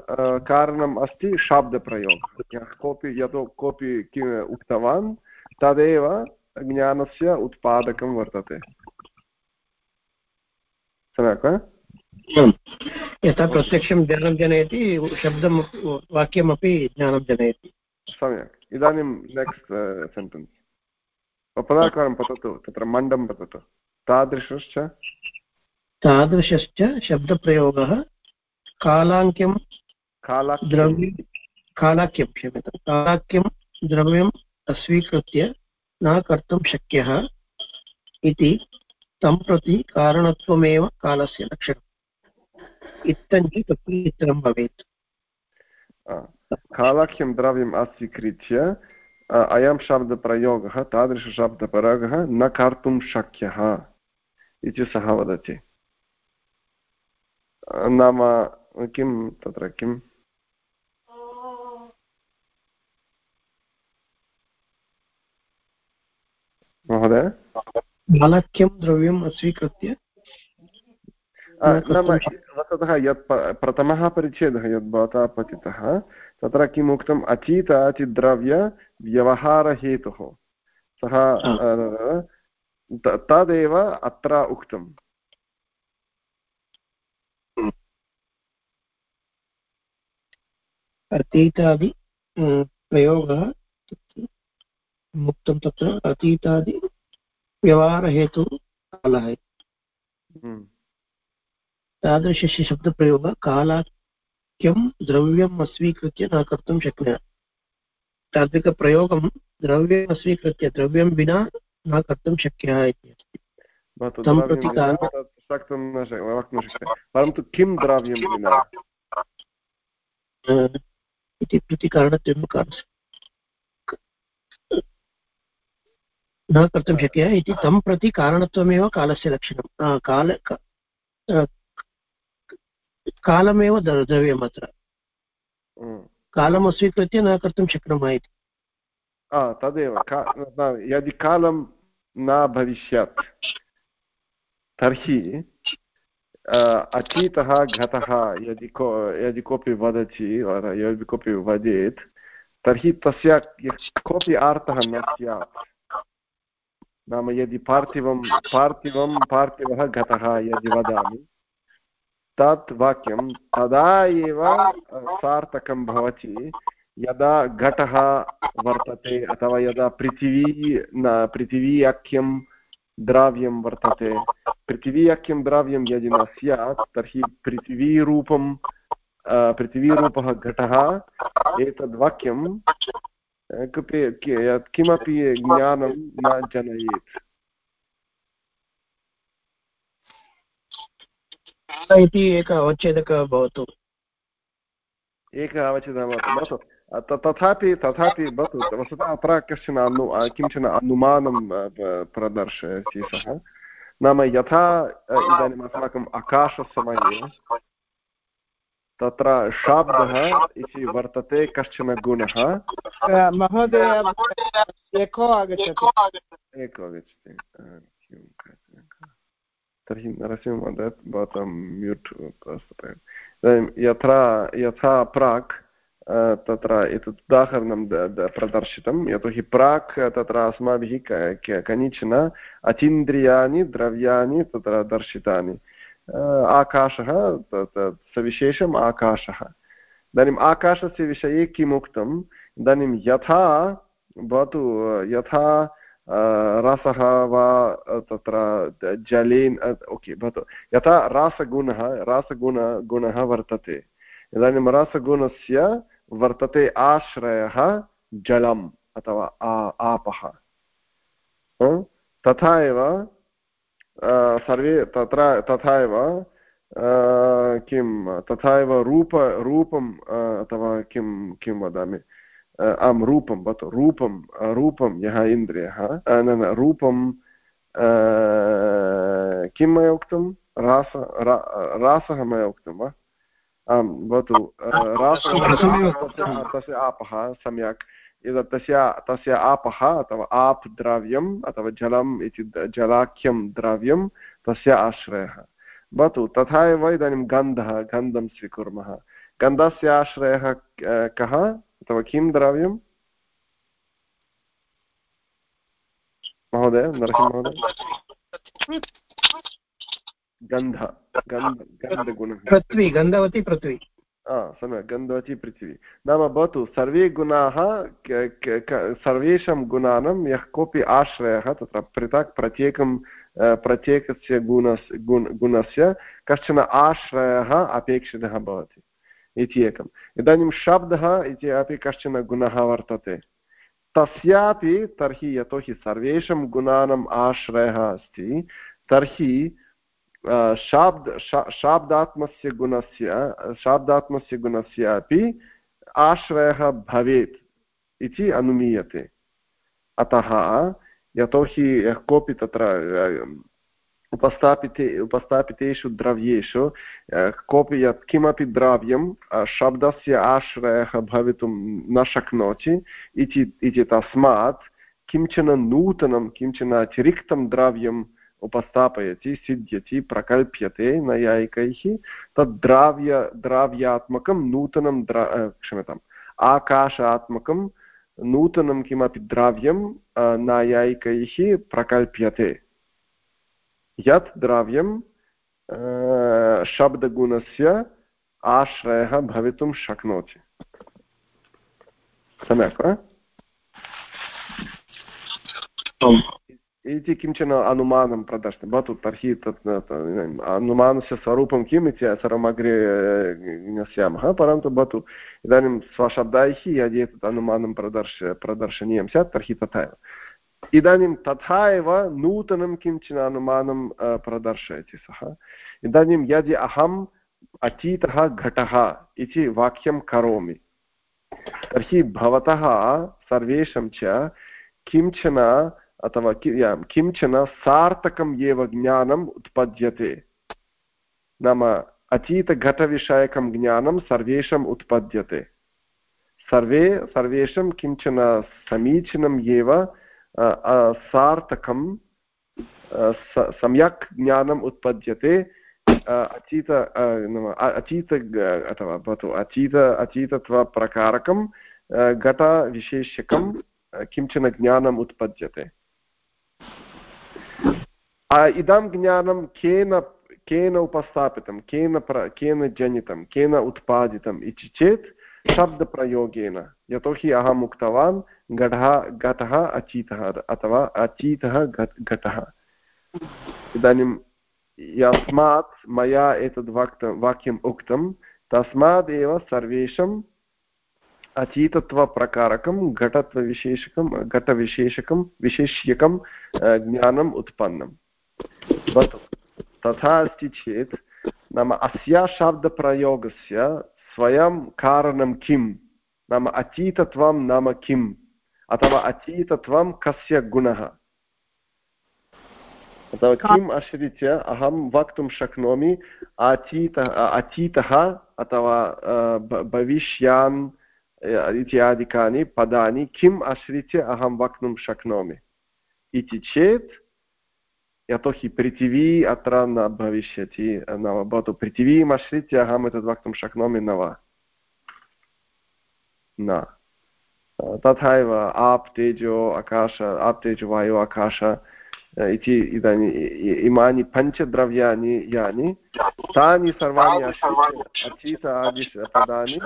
कारणम् अस्ति शाब्दप्रयोगः। कोऽपि यतो कोऽपि किम् उक्तवान् तदेव ज्ञानस्य उत्पादकं वर्तते। सम्यक् वा? यथा प्रत्यक्षं ज्ञानं जनयति शब्दं वाक्यमपि ज्ञानं जनयति। सम्यक्। इदानीं नेक्स्ट् सेण्टेन्स्। पदाकारं पततु तत्र मण्डं पततु। तादृशश्च? तादृशश्च शब्दप्रयोगः कालाङ्क्यं द्रव्यं कालाख्यं क्षम्यतां कालाख्यं द्रव्यम् अस्वीकृत्य न कर्तुं शक्यः इति तं प्रति कारणत्वमेव कालस्य लक्षणम्। इत्थञ्च तत्र भवेत्। कालाख्यं द्रव्यम् अस्वीकृत्य अयं शब्दप्रयोगः तादृशशब्दप्रयोगः न कर्तुं शक्यः इति सः वदति। नाम किं तत्र किम् महोदय? बालक्यं द्रव्यम् अस्वीकृत्य नाम वस्तुतः यत् प्रथमः परिच्छेदः यद् भवता पतितः तत्र किम् उक्तम्? अचीत व्यवहारहेतुः। सः तदेव अत्र उक्तम्। अतीतादि प्रयोगः मुक्तं तत्र अतीतादि व्यवहारहेतुः कालः तादृशस्य शब्दप्रयोगः कालाख्यं द्रव्यम् अस्वीकृत्य न कर्तुं शक्नुयात्। तादृकप्रयोगं द्रव्यम् अस्वीकृत्य द्रव्यं विना न कर्तुं शक्यः इति। अस्ति परन्तु किं द्रव्यं विना? इति प्रतिकारणत्वं न कर्तुं शक्यः इति तं प्रति कारणत्वमेव कालस्य लक्षणं काल कालमेव द्रव्यम् अत्र कालम् अस्वीकृत्य न कर्तुं शक्नुमः इति तदेव यदि कालं न भविष्यत् तर्हि अतीतः गतः यदि को, यदि कोऽपि वदति यदि कोऽपि वदेत्, तर्हि तस्य कोऽपि अर्थः न स्यात्। नाम यदि पार्थिवं पार्थिवं, पार्थिवः गतः यदि वदामि, तत् वाक्यं तदा एव सार्थकं भवति, यदा घटः वर्तते अथवा यदा पृथिवी न पृथिवीयाख्यं द्रव्यं वर्तते पृथिवीयाख्यं द्रव्यं यदि न स्यात् तर्हि पृथिवीरूपं पृथिवीरूपः घटः एतद् वाक्यं किमपि ज्ञानं न जनयेत् इति एक अवच्छेदकः भवतु एकः अवच्छेदः भवतु भवतु तथापि तथापि भवतु वस्तुतः अत्र कश्चन अनु किंचन अनुमानं प्रदर्शयति सः नाम यथा इदानीम् अस्माकम् अकाशसमये तत्र शाब्दः इति वर्तते कश्चन गुणः महोदय एको आगच्छति एको आगच्छति तर्हि नरसिंहमहोदय भवतां म्यूट् इदानीं यत्र यथा प्राक् तत्र एतत् उदाहरणं प्रदर्शितं यतोहि प्राक् तत्र अस्माभिः कनिचन अतीन्द्रियाणि द्रव्याणि तत्र दर्शितानि आकाशः सविशेषम् आकाशः इदानीम् आकाशस्य विषये किम् उक्तम् इदानीं यथा भवतु यथा रसः वा तत्र जलेन ओके भवतु यथा रासगुणः रासगुण गुणः वर्तते इदानीं रसगुणस्य वर्तते आश्रयः जलम् अथवा आपः। तथा एव सर्वे तत्र, तथा एव किं, तथा एव रूप, रूपम् अथवा किं किं वदामि? आं रूपं भवतु रूपं रूपं, यः इन्द्रियः। न न रूपं किं मया उक्तं? रास रासः मया उक्तं वा? आं भवतु रासः तस्य आपः सम्यक्। यदा तस्य तस्य आपः अथवा आप् द्रव्यम् अथवा जलम् इति जलाख्यं द्रव्यं तस्य आश्रयः। भवतु तथा एव इदानीं गन्धः गन्धं स्वीकुर्मः। गन्धस्य आश्रयः कः अथवा किं द्रव्यं? महोदय नरसिंहमहोदय गन्ध गन्ध गन्धगुणः। पृथ्वी गन्धवती पृथ्वी। सम्यक् गन्धवती पृथिवी। नाम भवतु सर्वे गुणाः सर्वेषां गुणानां यः कोऽपि आश्रयः तत्र पृथक् प्रत्येकं प्रत्येकस्य गुणस्य गुण गुणस्य कश्चन आश्रयः अपेक्षितः भवति। इति एकम्। इदानीं शब्दः इति अपि कश्चन गुणः वर्तते। तस्यापि तर्हि यतोहि सर्वेषां गुणानाम् आश्रयः अस्ति तर्हि शाब्द शाब्दात्मस्य गुणस्य शाब्दात्मस्य गुणस्य अपि आश्रयः भवेत् इति अनुमीयते। अतः यतोहि यः कोऽपि तत्र उपस्थापिते, उपस्थापितेषु द्रव्येषु कोऽपि यत् किमपि द्रव्यं शब्दस्य आश्रयः भवितुं न शक्नोति इति तस्मात् किंचन नूतनं, किंचन अतिरिक्तं द्रव्यं उपस्थापयति सिद्ध्यति प्रकल्प्यते नैयायिकैः तद् द्राव्य द्राव्यात्मकं नूतनं द्रा क्षम्यताम् आकाशात्मकं नूतनं किमपि द्राव्यं नैयायिकैः प्रकल्प्यते यत् द्राव्यं शब्दगुणस्य आश्रयः भवितुं शक्नोति सम्यक् वा इति किंचन अनुमानं प्रदर्शनं भवतु तर्हि तत् अनुमानस्य स्वरूपं किम् इति सर्वम् ज्ञास्यामः परन्तु भवतु इदानीं स्वशब्दैः यदि एतत् अनुमानं प्रदर्श प्रदर्शनीयं स्यात् तर्हि तथा एव इदानीं तथा एव नूतनं किंचन अनुमानं प्रदर्शयति सः इदानीं यदि अहम् अतीतः घटः इति वाक्यं करोमि तर्हि भवतः सर्वेषां च किंचन अथवा किंचन सार्थकम् एव ज्ञानम् उत्पद्यते नाम अतीतघटविषयकं ज्ञानं सर्वेषाम् उत्पद्यते सर्वे सर्वेषां किंचन समीचीनम् एव सार्थकं सम्यक् ज्ञानम् उत्पद्यते अचीत नाम अतीत अथवा भवतु अचीत अतीतत्वप्रकारकं घटविशेषकं किंचन ज्ञानम् उत्पद्यते इदं ज्ञानं केन केन उपस्थापितं केन प्र केन जनितं केन उत्पादितम् इति चेत् शब्दप्रयोगेन यतोहि अहम् उक्तवान् घटः घटः अचीतः अथवा अचीतः घटः इदानीं यस्मात् मया एतद् वाक् वाक्यम् उक्तं तस्मादेव सर्वेषाम् अचीतत्वप्रकारकं घटत्वविशेषकं, घटविशेषकं, विशेष्यकं ज्ञानम् उत्पन्नं तथा अस्ति चेत् नाम अस्या शब्दप्रयोगस्य स्वयं कारणं किं? नाम अचीतत्वं नाम किम् अथवा अचीतत्वं कस्य गुणः? अथवा किम् आश्रित्य अहं वक्तुं शक्नोमि? अचीतः अचीतः अथवा भविष्यान् इत्यादिकानि पदानि किम् आश्रित्य अहं वक्तुं शक्नोमि इति चेत् यतोहि पृथिवी अत्र न भविष्यति नाम भवतु पृथिवीम् आश्रित्य अहम् एतद् वक्तुं शक्नोमि न वा न तथा एव आप् आकाश आप् तेजो वायु आकाश इति इदानीम् इमानि पञ्चद्रव्याणि यानि तानि सर्वाणि अचीत आदि पदानि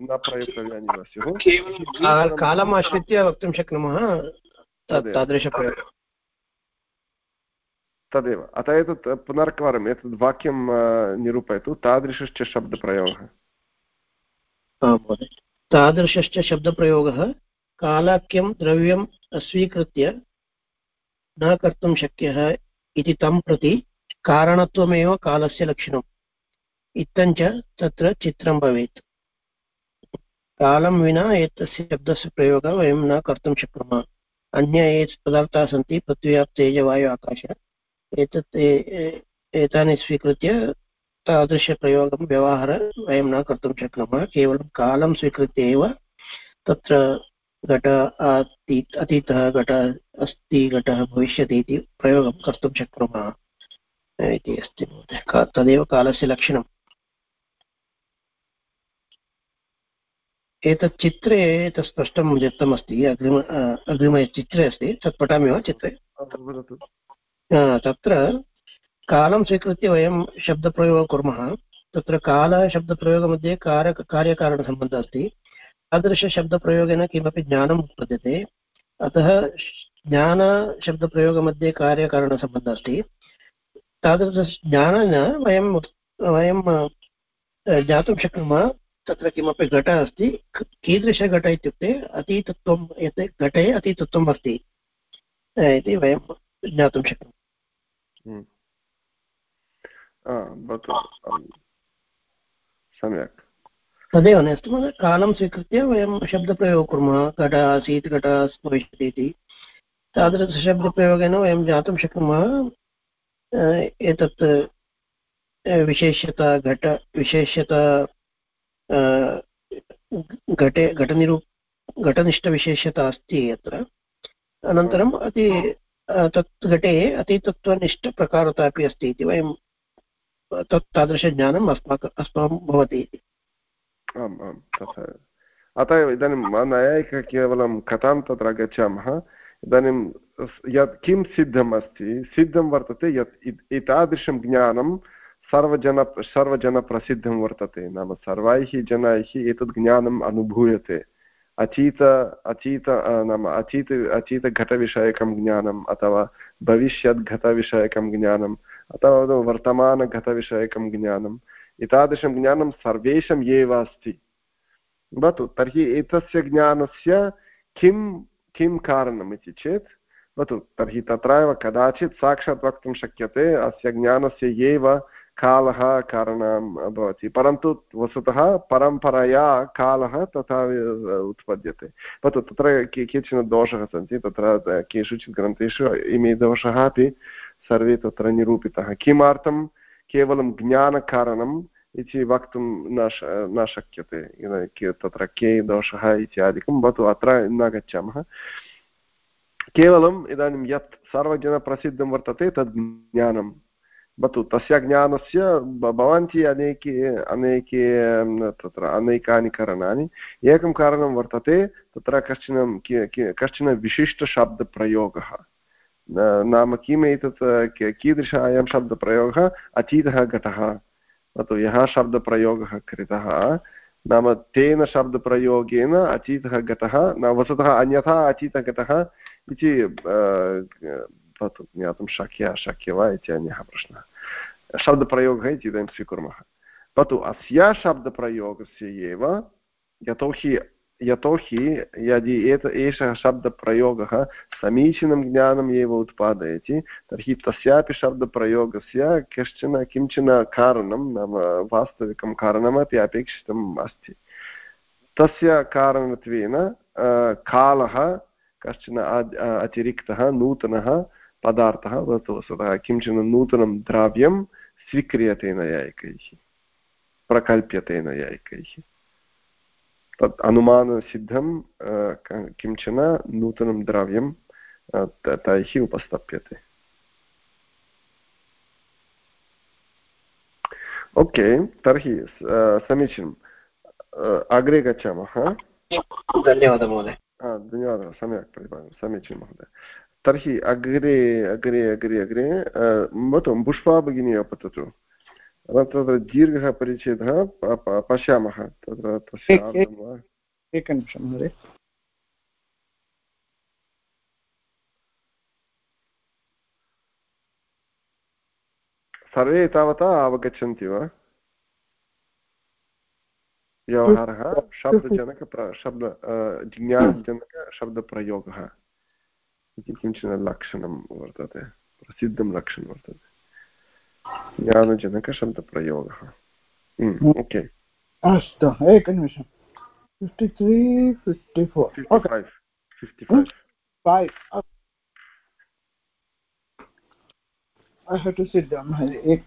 न प्रयुक्तव्यानि वा स्युः कालम् आश्रित्य वक्तुं शक्नुमः तादृशप्रयोगः तदेव अतः एतत् पुनर्कवारम् एतद् वाक्यं निरूपयतु तादृशश्च शब्दप्रयोगः तादृशश्च शब्दप्रयोगः कालाख्यं द्रव्यम् अस्वीकृत्य न कर्तुं शक्यः इति तं प्रति कारणत्वमेव कालस्य लक्षणम्। इत्थञ्च तत्र चित्रं भवेत्। कालं विना एतस्य शब्दस्य प्रयोगः वयं न कर्तुं शक्नुमः। अन्य ये पदार्थाः सन्ति पृथ्वी तेजवायु आकाशः, एतत् एतानि स्वीकृत्य तादृशप्रयोगं, व्यवहारः वयं न कर्तुं शक्नुमः। केवलं कालं स्वीकृत्य एव तत्र घट अतीत अतीतः घट अस्ति घटः भविष्यति इति प्रयोगं कर्तुं शक्नुमः इति अस्ति महोदय। तदेव कालस्य लक्षणम्। एतत् चित्रे एतत् स्पष्टं दत्तमस्ति अग्रिम अग्रिमचित्रे अस्ति तत् पठामि वा चित्रे? तत्र कालं स्वीकृत्य वयं शब्दप्रयोगं कुर्मः तत्र कालशब्दप्रयोगमध्ये कार कार्यकारणसम्बन्धः अस्ति। तादृशशब्दप्रयोगेन किमपि ज्ञानम् उत्पद्यते अतः ज्ञानशब्दप्रयोगमध्ये कार्यकारणसम्बन्धः अस्ति तादृशज्ञानेन वयं वयं ज्ञातुं शक्नुमः तत्र किमपि घटः अस्ति। कीदृशघट इत्युक्ते अतीतत्वं, यत् घटे अतीतत्वम् अस्ति इति वयं ज्ञातुं शक्नुमः। हम्म। सम्यक्। तदेव नास्ति महोदय कालं स्वीकृत्य वयं शब्दप्रयोगं कुर्मः घट आसीत् घट भविष्यति इति। तादृशशब्दप्रयोगेन वयं ज्ञातुं शक्नुमः एतत् विशेष्यता, घट, विशेष्यता घटे, घटनिरूप घटनिष्ठविशेषता अस्ति अत्र अनन्तरम् अति तत् घटे अतितत्त्वनिष्ठप्रकारता अपि अस्ति इति वयं, तत् तादृशज्ञानम् अस्माकम् अस्माकं भवति इति। आम् आम्, तथा। अतः एव इदानीं नैयायिक केवलं कथां तत्र गच्छामः। इदानीं यत् किं सिद्धम् अस्ति, सिद्धं वर्तते यत् एतादृशं ज्ञानं सर्वजन, सर्वजनप्रसिद्धं वर्तते। नाम सर्वैः जनैः एतद् ज्ञानम् अनुभूयते। अचीत अचीत नाम अचीत, अचीतघटविषयकं ज्ञानम् अथवा भविष्यद्घटविषयकं ज्ञानम् अथवा वर्तमानघटविषयकं ज्ञानम्। एतादृशं ज्ञानं सर्वेषाम् एव अस्ति। भवतु, तर्हि एतस्य ज्ञानस्य किं किं कारणम् इति चेत्, भवतु, तर्हि तत्र एव कदाचित् साक्षात् वक्तुं शक्यते, अस्य ज्ञानस्य एव कालः कारणं भवति, परन्तु वस्तुतः परम्परया कालः तथा उत्पद्यते। भवतु, तत्र केचन दोषाः सन्ति, तत्र केषुचित् ग्रन्थेषु इमे दोषाः अपि सर्वे तत्र निरूपिताः। किमर्थं केवलं ज्ञानकारणम् इति वक्तुं न न शक्यते। तत्र के दोषः इत्यादिकं भवतु, अत्र न गच्छामः। केवलम् इदानीं यत् सर्वजनप्रसिद्धं वर्तते, तद् ज्ञानं। भवतु, तस्य ज्ञानस्य भवन्ति अनेके अनेके तत्र अनेकानि करणानि। एकं कारणं वर्तते, तत्र कश्चन कश्चन विशिष्टशब्दप्रयोगः। नाम किम् एतत् कीदृश अयं शब्दप्रयोगः अतीतः घटः भवतु यः शब्दप्रयोगः कृतः, नाम तेन शब्दप्रयोगेन अतीतः घटः न वस्तुतः अन्यथा अतीतघटः इति भवतु, ज्ञातुं शक्य अशक्य वा इति अन्यः प्रश्नः। शब्दप्रयोगः इति इदानीं स्वीकुर्मः। भवतु, अस्य शब्दप्रयोगस्य एव यतोहि यतोहि यदि एत एषः शब्दप्रयोगः समीचीनं ज्ञानम् एव उत्पादयति तर्हि तस्यापि शब्दप्रयोगस्य कश्चन किंचन कारणं नाम वास्तविकं कारणमपि अपेक्षितम् अस्ति तस्य कारणत्वेन कालः कश्चन अतिरिक्तः नूतनः पदार्थः भवतु वस्तुतः किंचन नूतनं द्रव्यं स्वीक्रियते नैयायिकैः प्रकल्प्यते नैयायिकैः तत् अनुमानसिद्धं किंचन नूतनं द्रव्यं तैः उपस्थाप्यते। ओके तर्हि समीचीनम्। अग्रे गच्छामः। धन्यवादः महोदय। धन्यवादः सम्यक् प्रतिपादनं समीचीनं महोदय। तर्हि अग्रे अग्रे अग्रे अग्रे भवतु पुष्पा भगिनी अपततु। तत्र दीर्घः परिच्छेदः पश्यामः तत्र तस्य एकनिमिषं महोदय सर्वे तावता अवगच्छन्ति वा व्यवहारः शब्दजनक शब्द ज्ञानजनकशब्दप्रयोगः इति किंचन लक्षणं वर्तते प्रसिद्धं लक्षणं वर्तते ज्ञानजनकशब्दप्रयोगः ओके अस्तु एकनिमिषं fifty three fifty four five I have to sit down. एक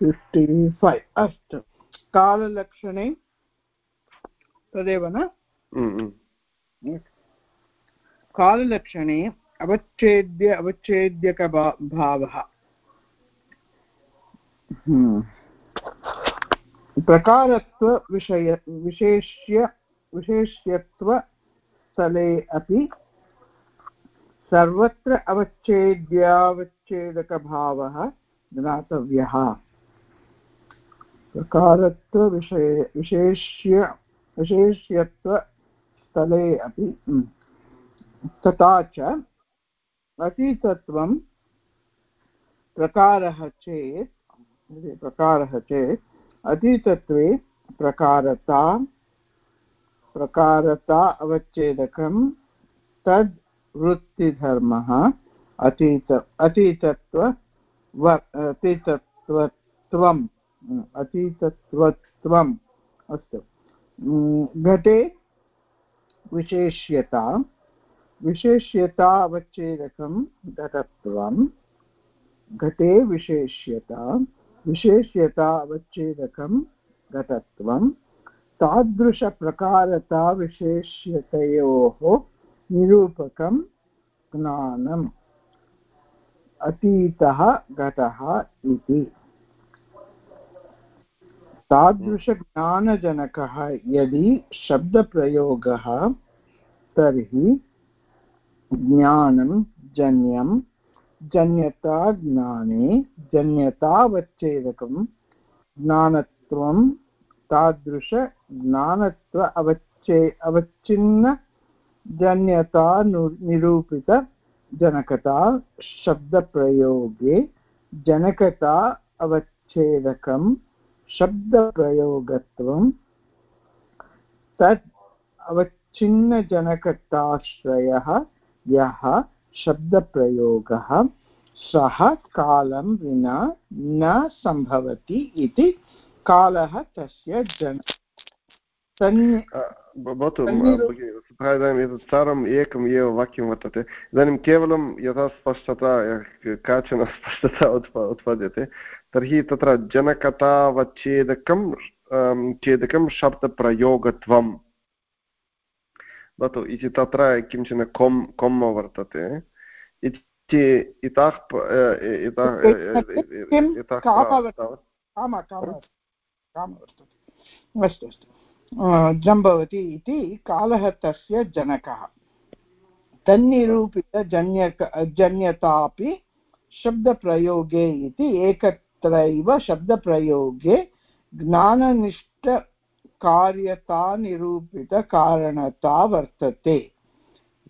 फिफ्टि फैव् अस्तु काललक्षणे तदेव न। काललक्षणे अवच्छेद्य अवच्छेद्यकभावः हम्म। प्रकारत्वविषय विशेष्य विशेष्यत्वस्थले अपि सर्वत्र अवच्छेद्यावच्छेदकभावः ज्ञातव्यः प्रकारत्वविषये विशेष्य विशेष्यत्वस्थले अपि तथा च अतीतत्वं प्रकारः चेत् प्रकारः चेत्, अतीतत्वे प्रकारता प्रकारता अवच्छेदकं, तद् वृत्तिधर्मः, अतीत, अतीतत्व अतीतत्वत्वम् अतीतत्वत्वम्, अस्तु। घटे विशेष्यता विशेष्यता अवच्छेदकं घटत्वं। घटे विशेष्यता विशेष्यता अवच्छेदकं घटत्वं। तादृशप्रकारताविशेष्यतयोः निरूपकं ज्ञानम्। अतीतः घटः इति। तादृशज्ञानजनकः यदि शब्दप्रयोगः, तर्हि ज्ञानं जन्यं जन्यता ज्ञाने जन्यतावच्छेदकं, ज्ञानत्वं, तादृशज्ञानत्व अवच्छे अवच्छिन्नजन्यता निरूपितजनकता शब्दप्रयोगे, जनकता अवच्छेदकं, शब्दप्रयोगत्वं तत् अवच्छिन्नजनकताश्रयः यः शब्दप्रयोगः सः कालं विना न सम्भवति इति कालः तस्य जन भवतु इदानीम् एतत् सारम् एकम् एव वाक्यं वर्तते। इदानीं केवलं यथा स्पष्टता काचन *laughs* स्पष्टता उत्प उत्पद्यते तर्हि तत्र जनकतावच्छेदकं छेदकं शब्दप्रयोगत्वं भवतु इति तत्र किंचन कोम् कोम् वर्तते इति इतः अस्तु अस्तु जम्बवति इति कालः तस्य जनकः तन्निरूपितजन्यक जन्यतापि शब्दप्रयोगे इति एकत्रैव शब्दप्रयोगे ज्ञाननिष्ठकार्यतानिरूपितकारणता वर्तते।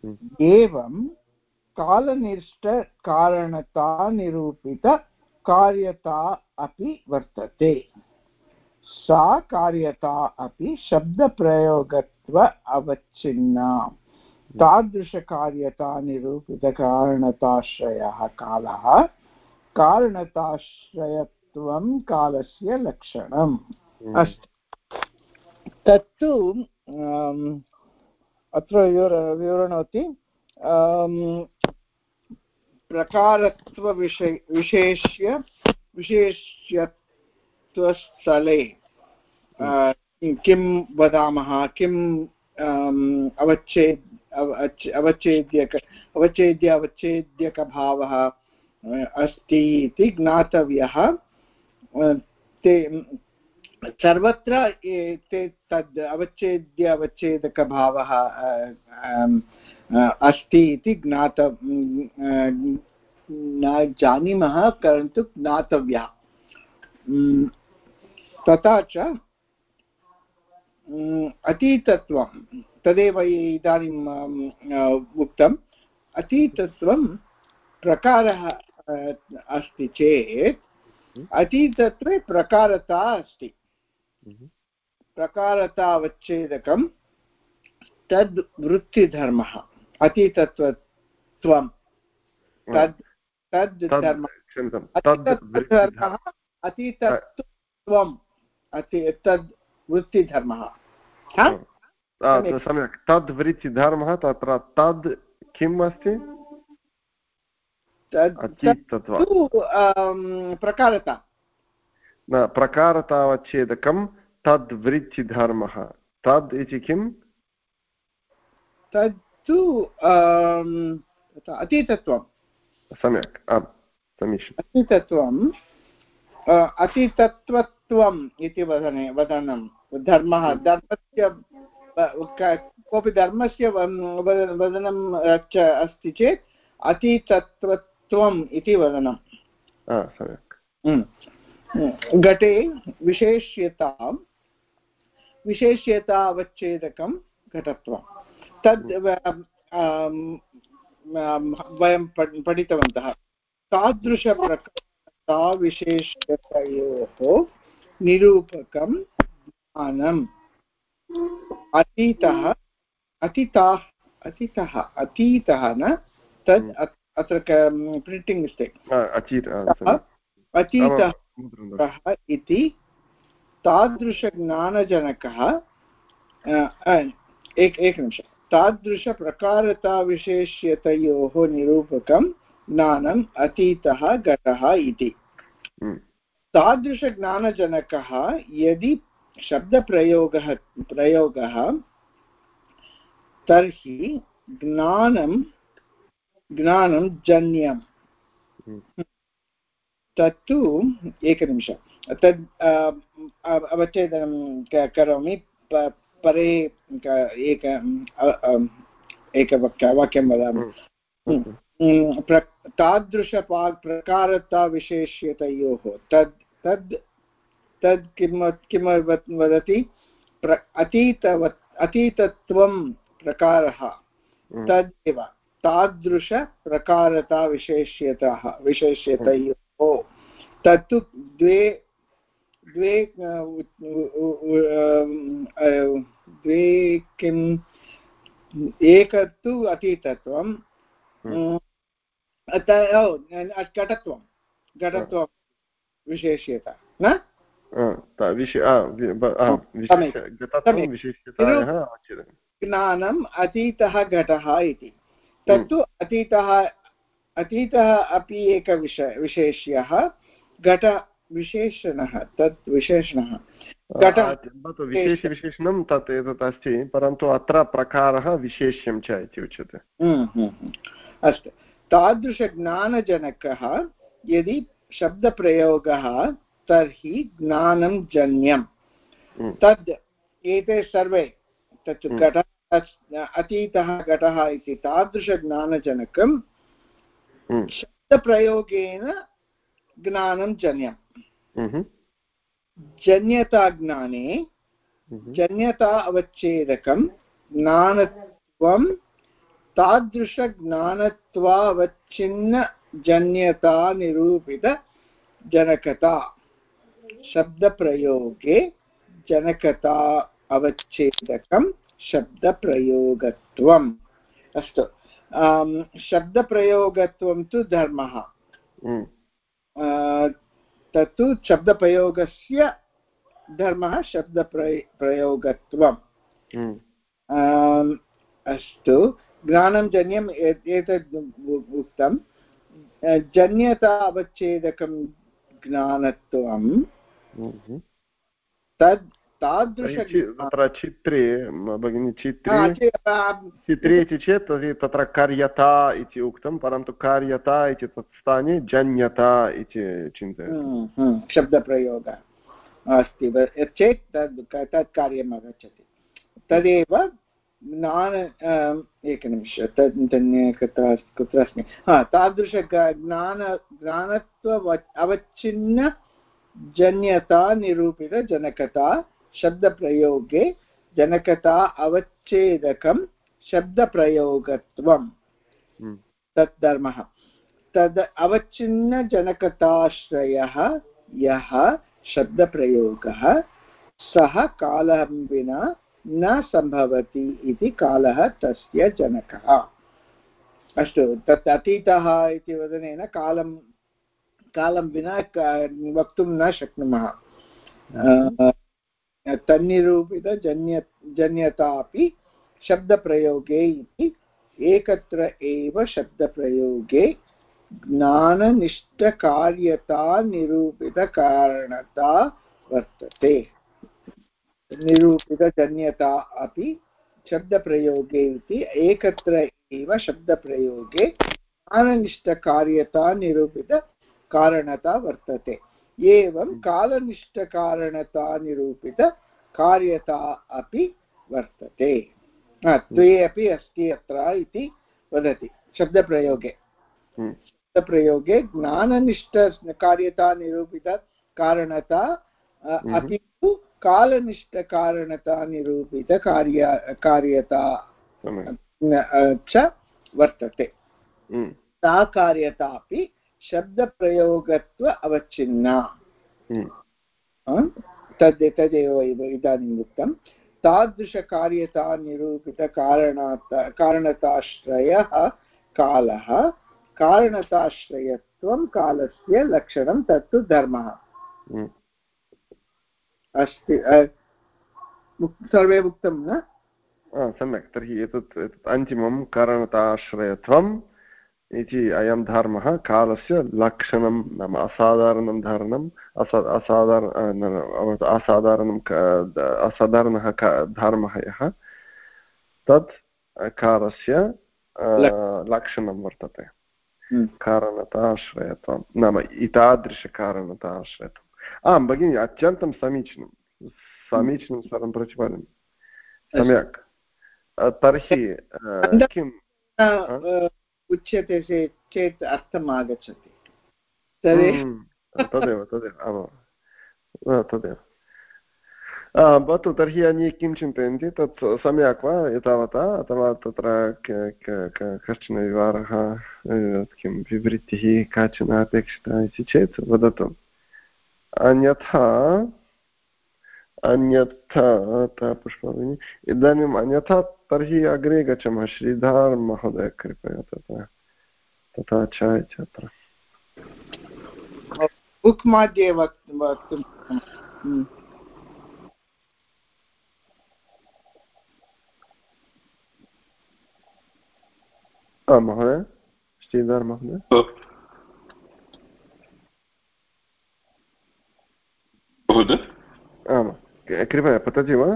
हम्म। एवं कालनिष्ठकारणतानिरूपितकार्यता अपि वर्तते। सा कार्यता अपि शब्दप्रयोगत्व अवच्छिन्ना। तादृशकार्यता निरूपितकारणताश्रयः कालः कारणताश्रयत्वं कालस्य लक्षणम्। हम्म। अस्तु तत्तु अत्र विवर विवृणोति प्रकारत्वविषय, विशेष्य, विशेष्यत्वस्थले किं वदामः किम् अवच्छेद् अवच्छेद्यक, अवच्छेद्य, अवच्छेद्यकभावः अस्ति इति ज्ञातव्यः। ते सर्वत्र ते तद् अवच्छेद्य अवच्छेदकभावः अस्ति इति ज्ञात न जानीमः परन्तु ज्ञातव्यः। तथा च अतीतत्वं तदेव इदानीम् उक्तम्। अतीतत्वं प्रकारः अस्ति चेत् अतीतत्वे प्रकारता अस्ति। प्रकारतावच्छेदकं तद् वृत्तिधर्मः अतीतत्वत्वं। तद् तद् धर्मः। अतीतत्वम् अति तद् वृत्तिधर्मः। सम्यक्। तद् वृत्तिधर्मः तत्र तद् किम् अस्ति? प्रकारता। न प्रकारतावच्छेदकं तद् वृत्तिधर्मः तद् इति किं तत्तु अतीतत्वं सम्यक् आम् समीचीनम्। अतीतत्वम् अतीतत्वत्वम् इति वदने वदनं। धर्मः धर्मस्य कोऽपि धर्मस्य वदनं च अस्ति चेत् अतीतत्वत्वम् इति वदनं। सम्यक्। घटे विशेष्यतां विशेष्यता अवच्छेदकं घटत्वं। तद् वयं पठितवन्तः। तादृशप्रकारता विशेष्यतयोः निरूपकं ज्ञानम्। अतीतः अतीताः अतीतः अतीतः न तद् अत्र प्रिण्टिङ्ग् मिस्टेक्। अतीतः इति तादृशज्ञानजनकः एक एकनिमिषं तादृशप्रकारताविशेष्यतयोः निरूपकं ज्ञानम् अतीतः घटः इति हम्म। तादृशज्ञानजनकः यदि शब्दप्रयोगः प्रयोगः तर्हि ज्ञानं ज्ञानं जन्यम् हम्म। तत्तु एकनिमिषं। तद् अवच्छेदनं करोमि। परे एक एकवाक्य वाक्यं वदामि। तादृशपा प्रकारताविशेष्यतयोः तद् तद् तद् किं किं वदति? प्र अतीतवत् अतीतत्वं प्रकारः। तदेव। तादृशप्रकारताविशेष्यतः विशेष्यतयोः। तत्तु द्वे द्वे द्वे किम् एकत्तु अतीतत्वं घटत्वं घटत्वं विशेष्यता न ज्ञानम् अतीतः घटः इति। तत्तु अतीतः अतीतः अपि एकविषय विशेष्यः घट विशेषणः तत् विशेषणः। विशेषविशेषणं तत् एतत् अस्ति परन्तु अत्र प्रकारः विशेष्यं च इति उच्यते। हम्म, हम्म, हम्म। अस्तु। तादृशज्ञानजनकः यदि शब्दप्रयोगः तर्हि ज्ञानं जन्यं तद् एते सर्वे तत् घटः अतीतः घटः इति तादृशज्ञानजनकं शब्दप्रयोगेन ज्ञानं जन्यम् हम्म। जन्यताज्ञाने हम्म। जन्यता अवच्छेदकं ज्ञानत्वं तादृशज्ञानत्वावच्छिन्नजन्यतानिरूपितजनकता। शब्दप्रयोगे जनकता अवच्छेदकं शब्दप्रयोगत्वम्। अस्तु। शब्दप्रयोगत्वं तु धर्मः हम्म। तत्तु शब्दप्रयोगस्य धर्मः शब्दप्रय प्रयोगत्वम् हम्म। अस्तु ज्ञानं जन्यम् एतद् उक्तं जन्यता अवच्छेदकं ज्ञानत्वं हम्म। तद् तादृश तत्र चित्रे भगिनि चित्रे चित्रे इति चेत् तत्र कार्यता इति उक्तं परन्तु कार्यता इति तत् स्थाने जन्यता इति चिन्तयति शब्दप्रयोगः अस्ति चेत् तद् तत् कार्यम् आगच्छति तदेव ज्ञान एकनिमिष कुत्र कुत्र अस्मि हा तादृश ज्ञान ज्ञानत्व अवच्छिन्न जन्यता निरूपितजनकता शब्दप्रयोगे जनकता अवच्छेदकं शब्दप्रयोगत्वं हम्म। तत् धर्मः तद् अवच्छिन्नजनकताश्रयः यः शब्दप्रयोगः सः कालः विना न सम्भवति इति कालः तस्य जनकः अस्तु तत् अतीतः इति वदनेन कालं कालं विना वक्तुं न शक्नुमः हम्म। तन्निरूपितजन्य जन्यता अपि शब्दप्रयोगे इति एकत्र एव शब्दप्रयोगे ज्ञाननिष्ठकार्यता निरूपितकारणता वर्तते निरूपितजन्यता अपि शब्दप्रयोगे इति एकत्र एव शब्दप्रयोगे निरूपितकारणता वर्तते। एवं कालनिष्ठकारणता निरूपितकार्यता अपि वर्तते द्वे अपि अस्ति अत्र इति वदति शब्दप्रयोगे हम्म। शब्दप्रयोगे ज्ञाननिष्ठकार्यता निरूपितकारणता हम्म। अपि तु कालनिष्ठकारणता निरूपितकार्य कार्यता च वर्तते हम्म। सा कार्यता अपि शब्दप्रयोगत्व अवच्छिन्ना। तद् तदेव इदानीम् उक्तं तादृशकार्यता निरूपितकारणात् कारणताश्रयः कालः। कारणताश्रयत्वं कालस्य लक्षणं तत्तु धर्मः। अस्ति सर्वे उक्तं न? सम्यक् तर्हि एतत् एतत् अन्तिमं कारणताश्रयत्वम् इति अयं धर्मः कालस्य लक्षणं नाम असाधारणं धारणम् असा असाधारण असाधारणं असाधारणः धर्मः यः। तत् कालस्य लक्षणं वर्तते। हम्म। कारणताश्रयत्वं नाम एतादृशकारणताश्रयत्वम् आं भगिनि अत्यन्तं समीचीनं। समीचीनं सर्वं प्रतिपादनं। सम्यक्। तर्हि किं उच्यते चेत् अर्थम् आगच्छति हम्म, तदेव तदेव आमां। तदेव। भवतु तर्हि अन्ये किं चिन्तयन्ति? तत् सम्यक् वा एतावता? अथवा तत्र कश्चन विवरः किं विवृत्तिः काचन अपेक्षिता इति चेत् वदतु। अन्यथा अन्यथा पुष्पभगिनी। इदानीम् अन्यथा तर्हि अग्रे गच्छामः। श्रीधर महोदय कृपया तथा तथा च इत्यत्र बुक् मध्ये वक्तुं। महोदय श्रीधर महोदय। आम् कृपया पतति वा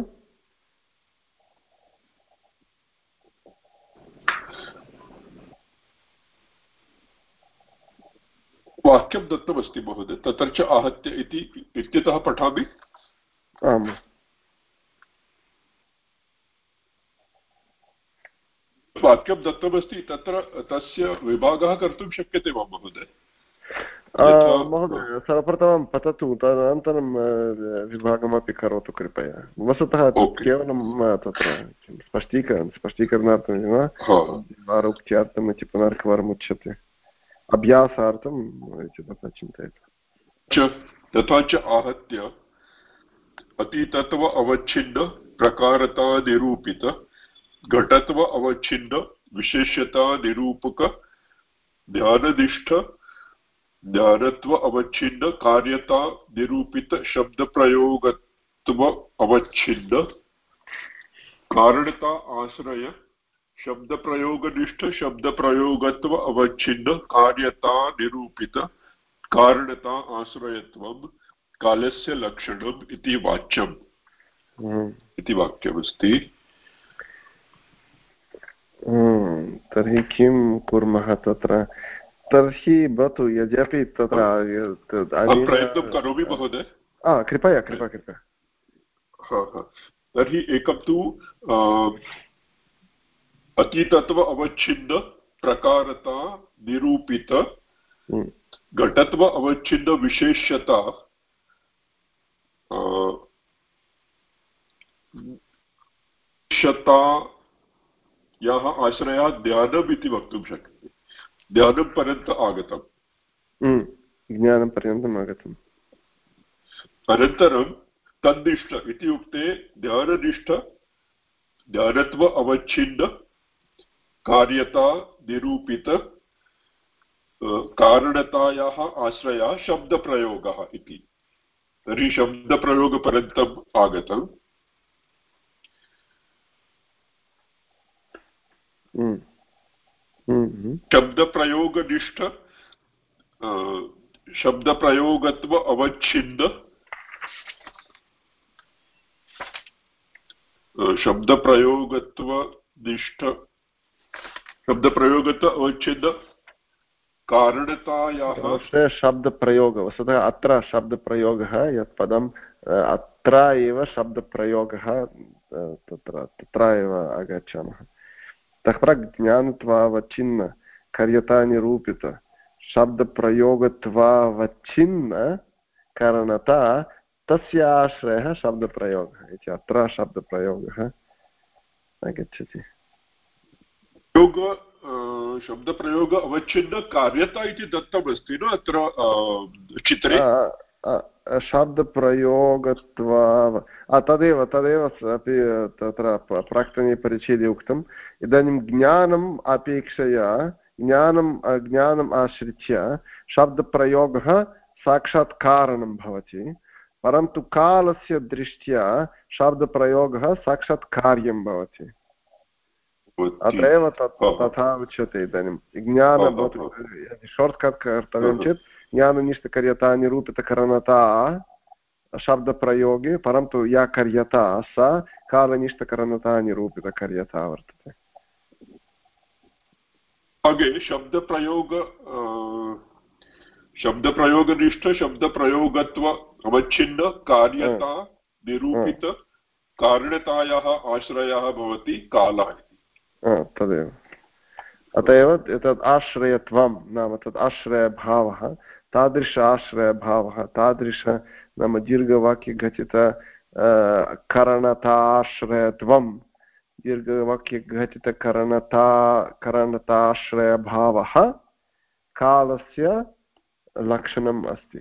वाक्यं दत्तमस्ति महोदय तत्र च आहत्य इति इत्यतः पठामि। आम्। वाक्यं दत्तमस्ति तत्र तस्य विभागः कर्तुं शक्यते वा महोदय? महोदय सर्वप्रथमं पततु तदनन्तरं विभागमपि करोतु कृपया वस्तुतः केवलं तत्र स्पष्टीकरणं स्पष्टीकरणार्थमेव वारोक्त्यार्थम् इति पुनर्कवारम् उच्यते अभ्यासार्थम् इति तथा चिन्तयतु तथा च आहत्य अतीतत्व अवच्छिन्न प्रकारता निरूपित घटत्व अवच्छिन्न विशेषता निरूपक ध्याननिष्ठ ज्ञानत्व अवच्छिन्न कार्यता निरूपित शब्द प्रयोगत्व अवच्छिन्न। कारणता आश्रय शब्द प्रयोगनिष्ठ शब्द प्रयोगत्व अवच्छिन्न। कार्यता निरूपित कारणता आश्रयत्वं कालस्य लक्षणम् इति वाच्यम्। हम्म। इति वाक्यमस्ति। हम्म। तर्हि किं कुर्मः तत्र? तर्हि भवतु यद्यपि तत्र प्रयत्नं करोमि महोदय कृपया कृपया कृपया तर्हि एकं तु अतीतत्व अवच्छिन्न प्रकारता निरूपित। घटत्व अवच्छिन्न विशेष्यता शतायाः आश्रयः ज्ञानम् इति वक्तुं शक्यते ज्ञानं पर्यन्त आगतम् ज्ञानं पर्यन्तम् आगतम् अनन्तरं तन्निष्ठ इत्युक्ते ज्ञाननिष्ठ ज्ञानत्व अवच्छिन्न कार्यता निरूपित कारणतायाः आश्रयः शब्दप्रयोगः इति तर्हि शब्दप्रयोगपर्यन्तम् आगतम्. शब्दप्रयोगनिष्ठ शब्दप्रयोगत्व अवच्छिन्न शब्दप्रयोगत्वनिष्ठ शब्दप्रयोगत्व अवच्छेद कारणतायाः शब्दप्रयोग वस्तुतः अत्र शब्दप्रयोगः यत् पदम् अत्र एव शब्दप्रयोगः तत्र तत्र एव आगच्छामः। तत्र ज्ञानत्वावच्छिन्न कार्यतानिरूपित शब्दप्रयोगत्वावच्छिन्न कारणता तस्य आश्रयः शब्दप्रयोगः इति अत्र शब्दप्रयोगः आगच्छति योग शब्दप्रयोग अवच्छिन्न कार्यता इति दत्तमस्ति न अत्र चित्रे शब्दप्रयोगत्वा तदेव तदेव अपि तत्र प्राक्तने परिच्छेदे उक्तम्। इदानीं ज्ञानम् अपेक्षया ज्ञानं ज्ञानम् आश्रित्य शब्दप्रयोगः साक्षात् कारणं भवति। परन्तु कालस्य दृष्ट्या शब्दप्रयोगः साक्षात् कार्यं भवति। अत्र एव तथा उच्यते इदानीं। ज्ञान शार्ट्कट् कर्तव्यं चेत् ज्ञाननिष्ठकर्यता निरूपितकरणता शब्दप्रयोगे परन्तु या कर्यता सा कालनिष्ठकरणता निरूपितकर्यता वर्तते अगे शब्दप्रयोग शब्दप्रयोगनिष्ठ शब्दप्रयोगत्व अवच्छिन्न कार्यता निरूपित कारणतायाः आश्रयः भवति कालः तदेव अत एव एतत् आश्रयत्वं नाम तत् आश्रयभावः तादृश आश्रयभावः तादृश नाम दीर्घवाक्यघटित करणताश्रयत्वं दीर्घवाक्यघटितकरणता करणताश्रयभावः कालस्य लक्षणम् अस्ति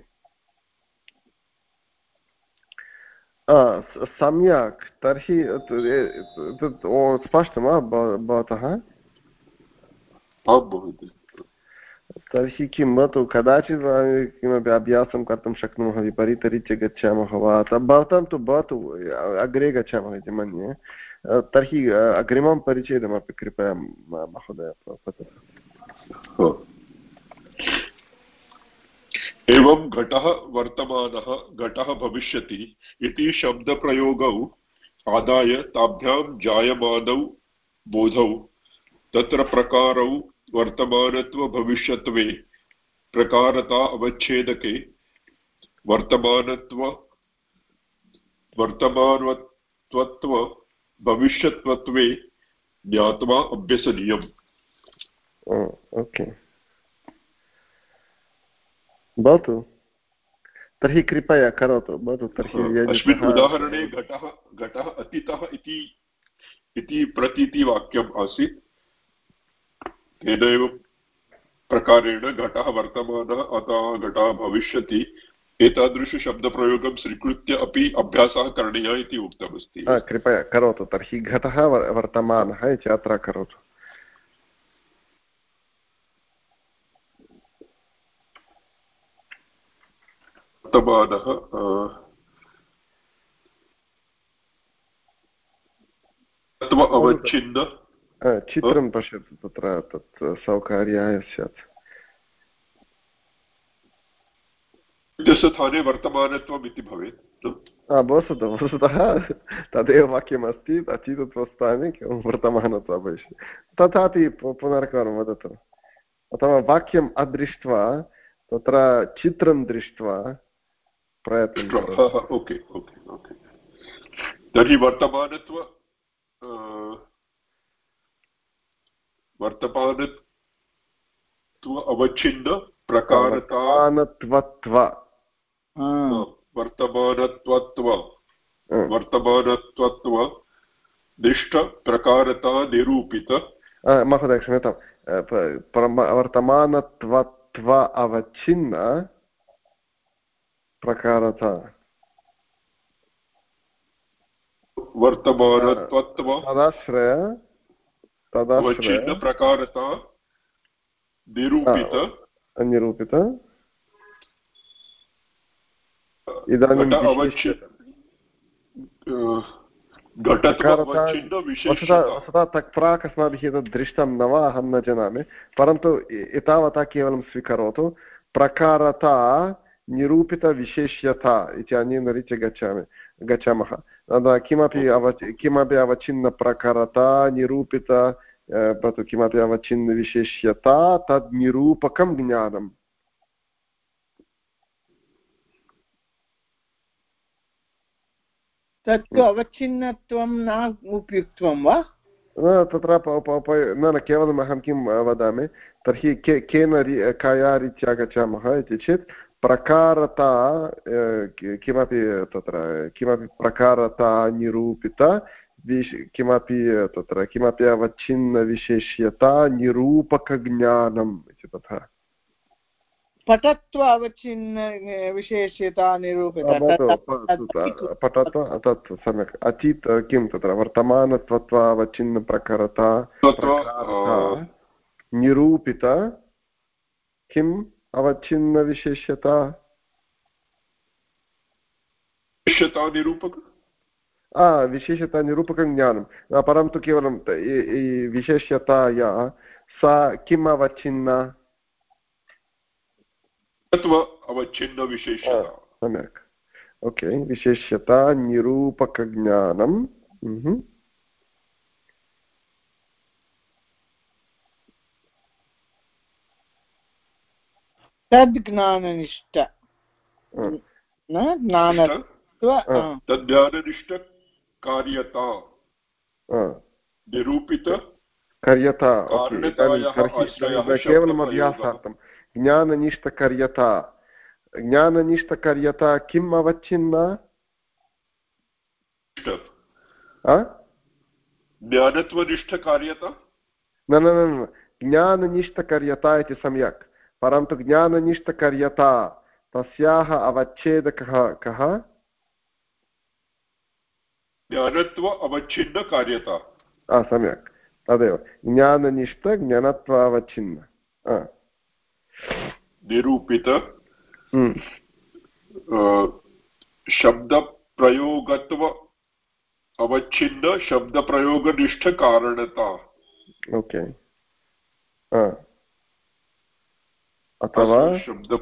सम्यक् तर्हि स्पष्टं वा भवतः तर्हि किं भवतु कदाचित् किमपि अभ्यासं कर्तुं शक्नुमः विपरीतरीत्या गच्छामः वा भवतां तु भवतु अग्रे गच्छामः इति मन्ये तर्हि अग्रिमं परिचयमपि कृपया महोदय एवं घटः वर्तमानः घटः भविष्यति इति शब्दप्रयोगौ आदाय ताभ्यां जायमानौ बोधौ तत्र प्रकारौ वर्तमानत्वभविष्यत्वे प्रकारता अवच्छेदके। वर्तमानत्व वर्तमानत्वत्व भविष्यत्वत्वे ज्ञात्वा अभ्यसनीयम्। ओके। भवतु तर्हि कृपया करोतु भवतु तर्हि अस्मिन् उदाहरणे घटः घटः अतीतः इति इति प्रतीतिवाक्यम् आसीत्। तेनैव प्रकारेण घटः वर्तमानः अतः घटः भविष्यति। एतादृशशब्दप्रयोगं स्वीकृत्य अपि अभ्यासः करणीयः इति उक्तमस्ति। कृपया करोतु तर्हि घटः वर्तमानः इति अत्र करोतु। वर्तमानः अवच्छिन्न चित्रं पश्यतु तत्र तत् सौकर्याय स्यात् इत्यस्य स्थाने वर्तमानत्वम् इति भवेत् वस्तुतः वस्तुतः तदेव वाक्यमस्ति अचितत्वस्थाने केवलं वर्तमानत्वं भविष्यति तथापि पुनर्कवारं वदतु अथवा वाक्यम् अदृष्ट्वा तत्र चित्रं दृष्ट्वा प्रयत्नं ओके ओके ओके तर्हि वर्तमानत्व वर्तमानत्व अवच्छिन्न प्रकारतानत्वत्व वर्तमानत्वत्व। वर्तमानत्वत्व निष्ठप्रकारता निरूपित। महोदय क्षम्यतां वर्तमानत्वत्व अवच्छिन्न प्रकारता। वर्तमानत्वत्व तदाश्रय तदाश्रय प्रकारता निरूपित। निरूपित। इदानीं वस्तुतः तत् प्राक् अस्माभिः एतत् दृष्टं न वा अहं न जानामि। परन्तु एतावता केवलं स्वीकरोतु। प्रकारता निरूपितविशेष्यता इति अनेन रीत्या गच्छामि। गच्छामः। किमपि अव किमपि अवच्छिन्नप्रकारता निरूपित किमपि अवच्छिन्नविशेष्यता तद् निरूपकं ज्ञानम्। तत्तु अवच्छिन्नत्वं न उपयुक्तं वा? तत्र न न केवलम् अहं किं वदामि तर्हि के केन कया रीत्या गच्छामः इति चेत् प्रकारता किमपि तत्र किमपि प्रकारता निरूपित विश् किमपि तत्र किमपि अवच्छिन्नविशेष्यता निरूपकज्ञानम् इति तथा। पटत्व अवच्छिन्न विशेष्यता पठत्व तत् सम्यक्। अचित् किं तत्र वर्तमानत्वत्व अवच्छिन्नप्रकारता निरूपित किम्? अवच्छिन्नविशेष्यता निरूपक? विशेषता निरूपकं ज्ञानं। परन्तु केवलं विशेष्यताया सा किम् अवच्छिन्ना? सम्यक्। ओके विशेष्यता निरूपकज्ञानं। तद् ज्ञाननिष्ठ। तज्ज्ञाननिष्ठकार्यता निरूपित कार्यता केवलम् अभ्यासार्थं। ज्ञाननिष्ठकार्यता। ज्ञाननिष्ठकार्यता किम् अवच्छिन्ना? ज्ञानत्वनिष्ठकार्यता? न न न। ज्ञाननिष्ठकार्यता इति सम्यक्। परन्तु ज्ञाननिष्ठकार्यता तस्याः अवच्छेदकः कः? ज्ञानत्व अवच्छिन्नकार्यता। सम्यक्। तदेव। ज्ञाननिष्ठ ज्ञानत्व अवच्छिन्न निरूपित। हम्म। शब्दप्रयोगत्व अवच्छिन्न शब्दप्रयोगनिष्ठकारणता। ओके। अथवा शब्द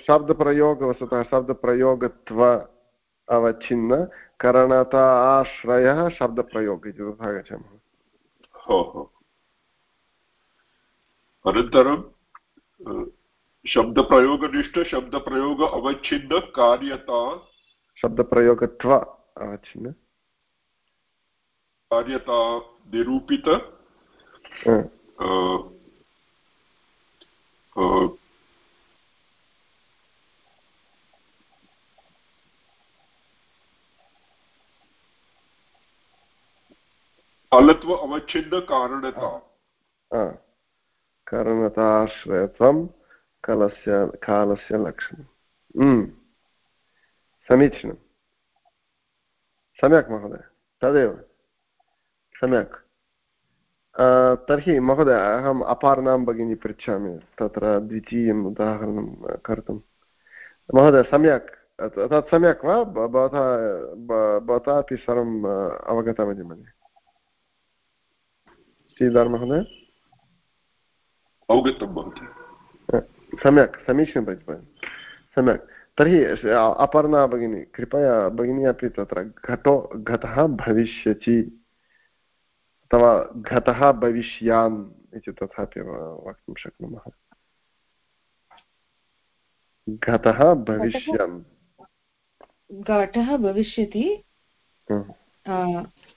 शब्दप्रयोग वस्तुतः शब्दप्रयोगत्व अवच्छिन्न करणता आश्रयः शब्दप्रयोग इति तथा गच्छामः अनन्तरं शब्दप्रयोगनिष्ठ शब्दप्रयोग अवच्छिन्न कार्यता शब्दप्रयोगत्व अवच्छिन्न कार्यता निरूपित कालत्व अवच्छिन्न कारणता। कारणताश्रयत्वं कालस्य कालस्य लक्षणं। समीचीनं। सम्यक् महोदय। तदेव। सम्यक् तर्हि महोदय अहम् अपार्णां भगिनी पृच्छामि तत्र द्वितीयम् उदाहरणं कर्तुं महोदय सम्यक् तत् सम्यक् वा भवता भवता अपि सर्वम् अवगतमिति मन्ये श्रीधर् महोदय अवगतं महोदय सम्यक् समीचीनं भगिनि सम्यक् तर्हि अपर्णा भगिनी कृपया भगिनी अपि तत्र घटो घटः भविष्यति अथवा घटः भविष्यान् इति तथापि वक्तुं शक्नुमः। घटः भविष्यन् घटः भविष्यति।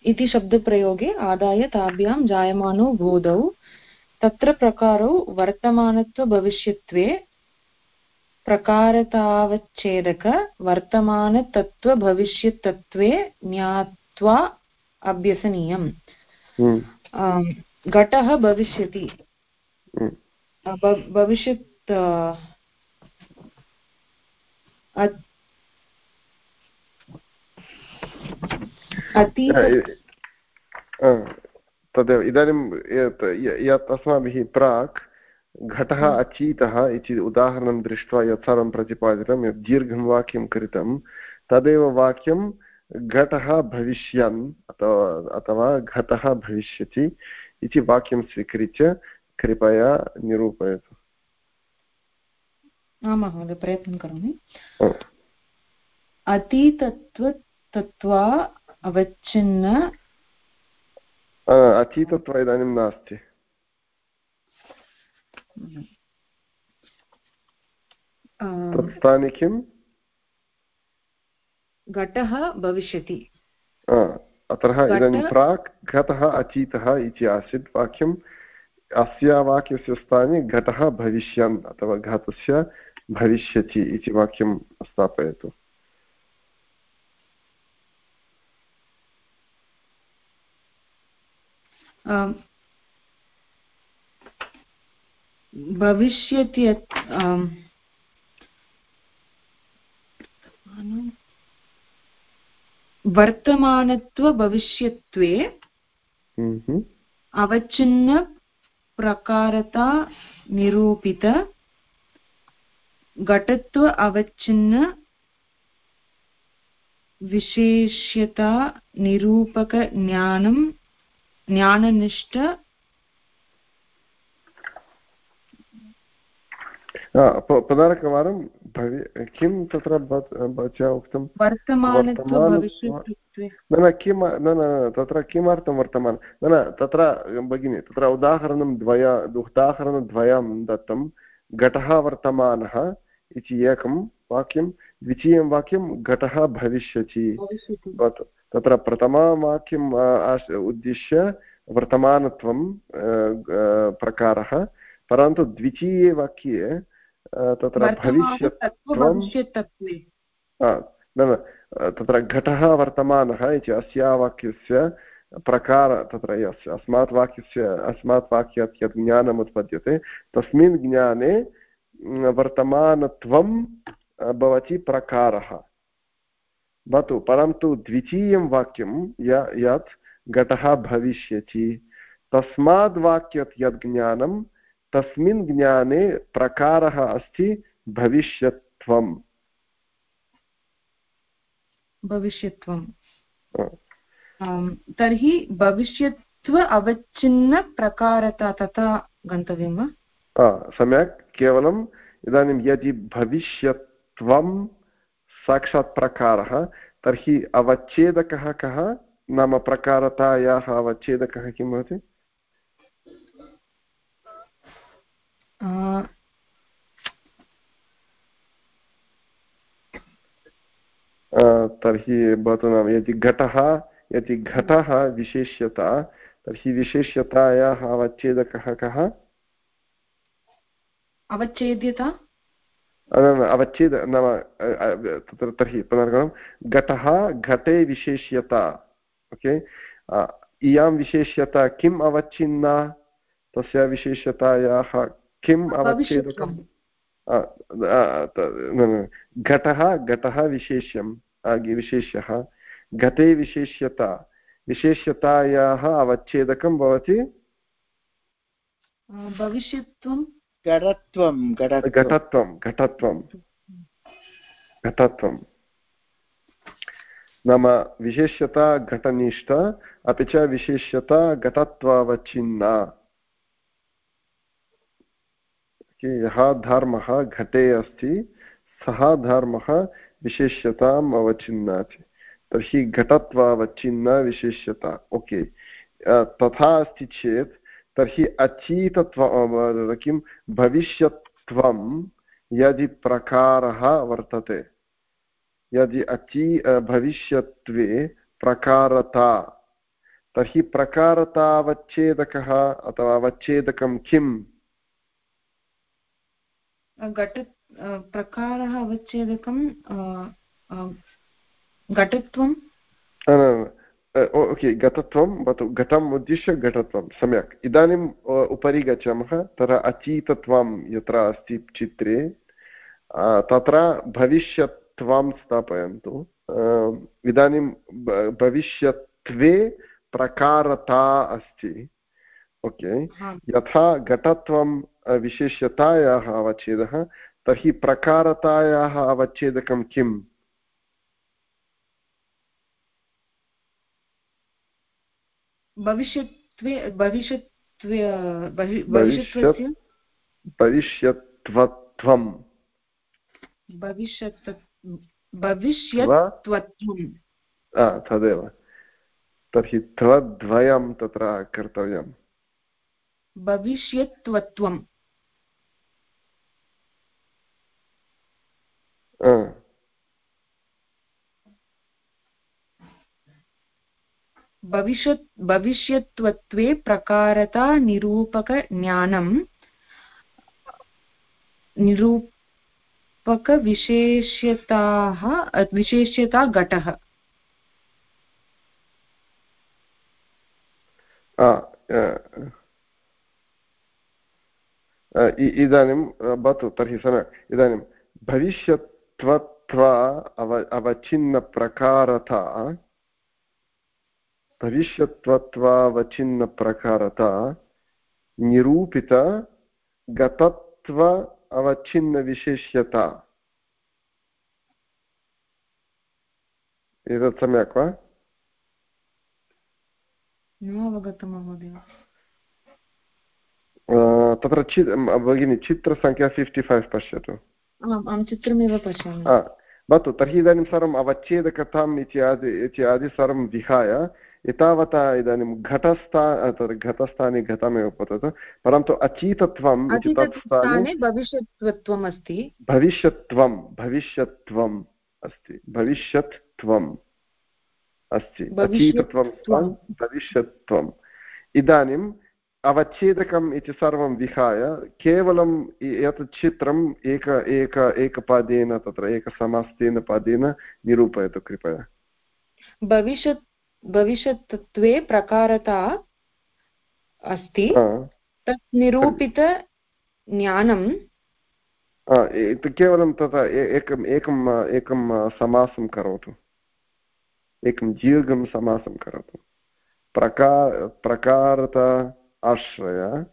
इति शब्दप्रयोगे आदाय ताभ्यां जायमानो बोधौ। तत्र प्रकारौ वर्तमानत्वभविष्यत्वे प्रकारतावच्छेदकवर्तमानतत्त्वभविष्यतत्वे ज्ञात्वा अभ्यसनीयम्। घटः भविष्यति। भविष्यत् तदेव इदानीं यत् अस्माभिः प्राक् घटः अचीतः इति उदाहरणं दृष्ट्वा यत् सर्वं प्रतिपादितं यत् दीर्घं वाक्यं कृतं तदेव वाक्यं घटः भविष्यन् अथवा अथवा घटः भविष्यति इति वाक्यं स्वीकृत्य कृपया निरूपयतु। आं महोदय प्रयत्नं करोमि। ओ, अतीतत्व तत्त्वा अवच्छिन्न अतीतत्व इदानीं नास्ति। अं, तत्स्थाने किं घटः भविष्यति। अतः इदानीं प्राक् घटः अतीतः इति आसीत्। वाक्यम् अस्य वाक्यस्य स्थाने घटः भविष्यन् अथवा घटस्य भविष्यति इति वाक्यं स्थापयतु। भविष्यति वर्तमानत्वभविष्यत्वे हम्म। प्रकारता निरूपित घटत्व अवच्छिन्न विशेष्यता निरूपकज्ञानं ज्ञाननिष्ठ हा, प- पुनरेकवारं किं तत्र भवत्- भवत्या उक्तं न न किं न न तत्र किमर्थं वर्तमानं न न तत्र भगिनि तत्र उदाहरणं द्वय उदाहरणद्वयं दत्तं घटः वर्तमानः इति एकं वाक्यं द्वितीयं वाक्यं घटः भविष्यति तत्र प्रथमवाक्यम् उद्दिश्य वर्तमानत्वं प्रकारः परन्तु द्वितीये वाक्ये तत्र भविष्यत् वर्तमानतत्त्व त्वं- भविष्यत्तत्वे हा, न न तत्र घटः वर्तमानः इति अस्या वाक्यस्य प्रकार तत्र अस्मात् वाक्यस्य अस्मात् वाक्यात् यत् ज्ञानम् उत्पद्यते तस्मिन् ज्ञाने वर्तमानत्वं भवति प्रकारः। भवतु परन्तु द्वितीयं वाक्यं य यत् घटः भविष्यति। तस्माद् वाक्यात् यद् ज्ञानं तस्मिन् ज्ञाने प्रकारः अस्ति भविष्यत्वम्। भविष्यत्वम्। तर्हि भविष्यत्व अवच्छिन्नप्रकारता तथा गन्तव्यं वा? सम्यक्। केवलम् इदानीं यदि भविष्यत्वं साक्षात् प्रकारः तर्हि अवच्छेदकः कः? नाम प्रकारतायाः अवच्छेदकः किं भवति? तर्हि भवतु नाम यदि घटः यदि घटः विशेष्यता तर्हि विशेष्यतायाः अवच्छेदकः कः? अवच्छेद्यता? न अवच्छेद नाम तत्र तर्हि पुनर्गणं घटः घटे विशेष्यता ओके? इयाँ विशेष्यता किम् अवच्छिन्ना? तस्य विशेष्यतायाः किम् अ, अ, त- न, घटः घटः विशेष्यं विशेष्यः। घटे विशेष्यता। विशेष्यतायाः अवच्छेदकं भवति। आ, भविष्यत्वं? घटत्वं। घटत्वं घटत्वं। घटत्वं। नाम विशेष्यता घटनिष्ठ अपि च विशेष्यता घटत्वावच्छिन्ना कि यः धर्मः घटे अस्ति, सः धर्मः विशेष्यताम् अवच्छिन्नाति। तर्हि घटत्वावच्छिन्ना विशेष्यता, ओके। तथा अस्ति चेत्, तर्हि अचीतत्व किं, भविष्यत्वं यदि प्रकारः वर्तते, यदि अची भविष्यत्वे प्रकारता, तर्हि प्रकारतावच्छेदकः अथवा अवच्छेदकं किम्? घट प्रकारः अवच्छेदकं घटत्वं? ओके घटत्वं भवतु घटम् उद्दिश्य घटत्वं सम्यक्। इदानीम् उपरि गच्छामः तत्र अचीतत्वं यत्र अस्ति चित्रे तत्र भविष्यत्वं स्थापयन्तु। इदानीं भविष्यत्वे प्रकारता अस्ति। ओके। यथा घटत्वं विशेष्यतायाः अवच्छेदः तर्हि प्रकारतायाः अवच्छेदकं किम्? भविष्यत्वे भविष्यत्वे भवि- भविष्यत् भविष्यत्वस्य? भविष्यत्वत्वं भविष्यत् भविष्यत्वत्वं तदेव। तर्हि त्वद्वयं तत्र कर्तव्यम्। भविष्यत्वत्वं भविष्यत् भविष्यत्वत्वे प्रकारता निरूपकज्ञानं निरूपकविशेष्यताः विशेष्यता घटः। इदानीं भवतु तर्हि सम्यक्। इदानीं भविष्यत्वत्वा अव अवच्छिन्नप्रकारता भविष्यत्वत्वावच्छिन्नप्रकारता निरूपित गतत्व अवच्छिन्नविशेष्यता। एतत् सम्यक् वा? तत्र चि भगिनि चित्रसङ्ख्या फिफ्टि फैव् पश्यतु। अहं चित्रमेव पश्यामि भवतु तर्हि इदानीं सर्वम् अवच्छेदकताम् इत्यादि इत्यादि सर्वं विहाय एतावता इदानीं घटस्था तत्र घटस्थाने घटमेव पततु परन्तु तत् स्थाने भविष्यत्वम् अस्ति भविष्यत्वं भविष्यत्वम् अस्ति भविष्यत्वम् अस्ति। अचीतत्वं भविष्यत्वम्। इदानीम् अवच्छेदकम् इति सर्वं विहाय केवलम् एतत् चित्रम् एक एक एकपादेन तत्र एकसमास्तेन पादेन निरूपयतु कृपया। भविष्यत् भविष्यत्वे प्रकारता अस्ति। तत् निरूपितज्ञानं केवलं तथा एकम् एकम् एकं समासं करोतु। एकं दीर्घं समासं करोतु। प्रकार प्रकारत आश्रय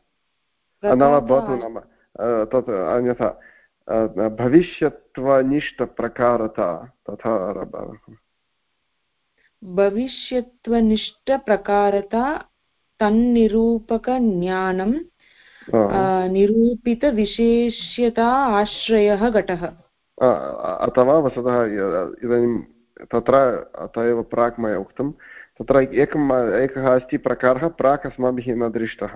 नाम भवतु नाम तत् अन्यथा भविष्यत्वनिष्ठप्रकारता तथा भविष्यत्वनिष्ठप्रकारता तन्निरूपकज्ञानं निरूपितविशेष्यता आश्रयः घटः अथवा वस्तुतः इदानीं तत्र अत एव प्राक् मया उक्तं तत्र एकम् एकः अस्ति प्रकारः, प्राक् अस्माभिः न दृष्टः,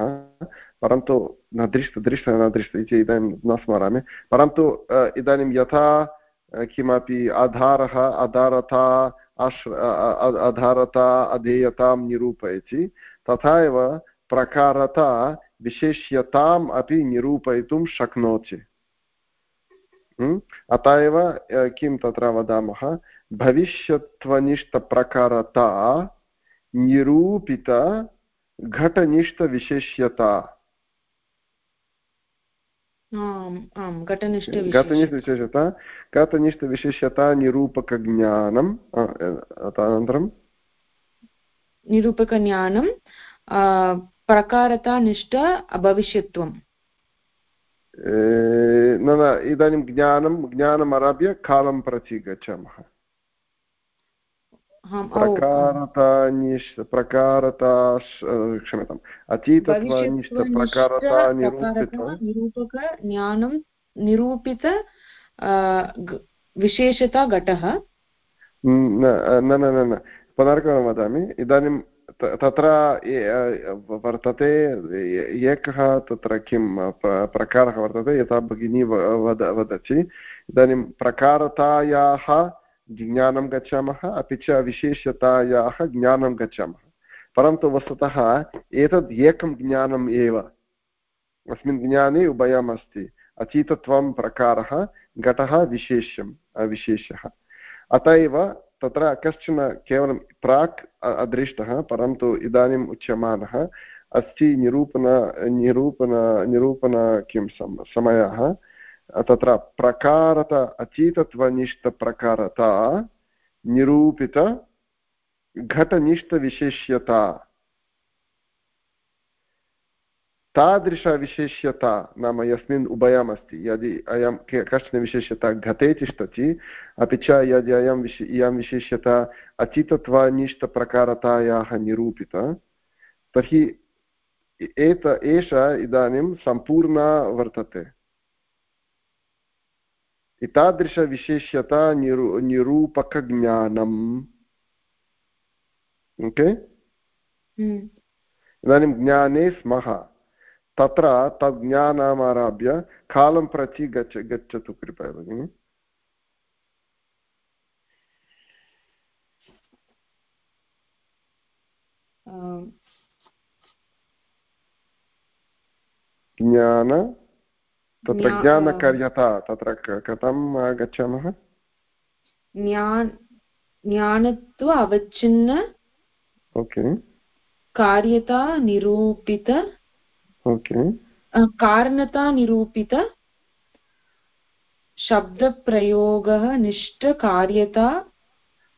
परन्तु न दृष्ट दृष्ट न दृष्ट इति इदानीं न स्मरामि। परन्तु इदानीं यथा किमपि आधारः, आधारता, आश्र आधारता, अधेयतां निरूपयति, तथा एव प्रकारता विशेष्यताम् अपि निरूपयितुं शक्नोति। अत एव किं तत्र वदामः? भविष्यत्वनिष्ठप्रकारता निरूपित घटनिष्ठविशेष्यता। घटनिष्ठविशेषता घटनिष्ठविशेष्यता। निरूपकज्ञानम् अनन्तरं? निरूपकज्ञानं प्रकारतानिष्ठ अभविष्यत्वम्। न न इदानीं ज्ञानं ज्ञानमारभ्य कालं प्रति गच्छामः। प्रकारता प्रकारता क्षम्यताम् अतीतत्वनिष्ठप्रकारता निरूपक ज्ञानं निरूपित विशेषता घटः। न न न न पुनर्कवारं वदामि। इदानीं तत्र वर्तते एकः तत्र किं प्रकारः वर्तते यथा भगिनी वद वदति। इदानीं प्रकारतायाः ज्ञानं गच्छामः, अपि च विशेषतायाः ज्ञानं गच्छामः। परन्तु वस्तुतः एतद् एकं ज्ञानम् एव। अस्मिन् ज्ञाने उभयम् अस्ति अचीतत्वं प्रकारः, घटः, विशेष्यम्, अविशेष्यः। अत एव तत्र कश्चन केवलं प्राक् अदृष्टः, परन्तु इदानीम् उच्यमानः, अस्ति निरूपण निरूपण निरूपण किं समयः। तत्र प्रकारत अचीतत्वनिष्ठप्रकारता निरूपित घटनिष्ठविशेष्यता। तादृशविशेष्यता नाम यस्मिन् उभयमस्ति। यदि अयं कश्चन विशेष्यता घटे तिष्ठति अपि च यदि अयं विशे, इयं विशेष्यता अचितत्वानिष्ठप्रकारतायाः निरूपित, तर्हि एत, एषा इदानीं सम्पूर्णा वर्तते। एतादृशविशेष्यता निरू निरूपकज्ञानम् ओके इदानीं ज्ञाने स्मः तत्र तद् ज्ञानमारभ्य कालं प्रति गच्छ गच्छतु कृपया भगिनि ज्ञान तत्र ज्ञानकार्यता तत्र कथम् आगच्छामः? ज्ञानत्व अवच्छिन्न ओके। कार्यता निरूपित ओके। कारणता निरूपित शब्दप्रयोगः निष्ठकार्यता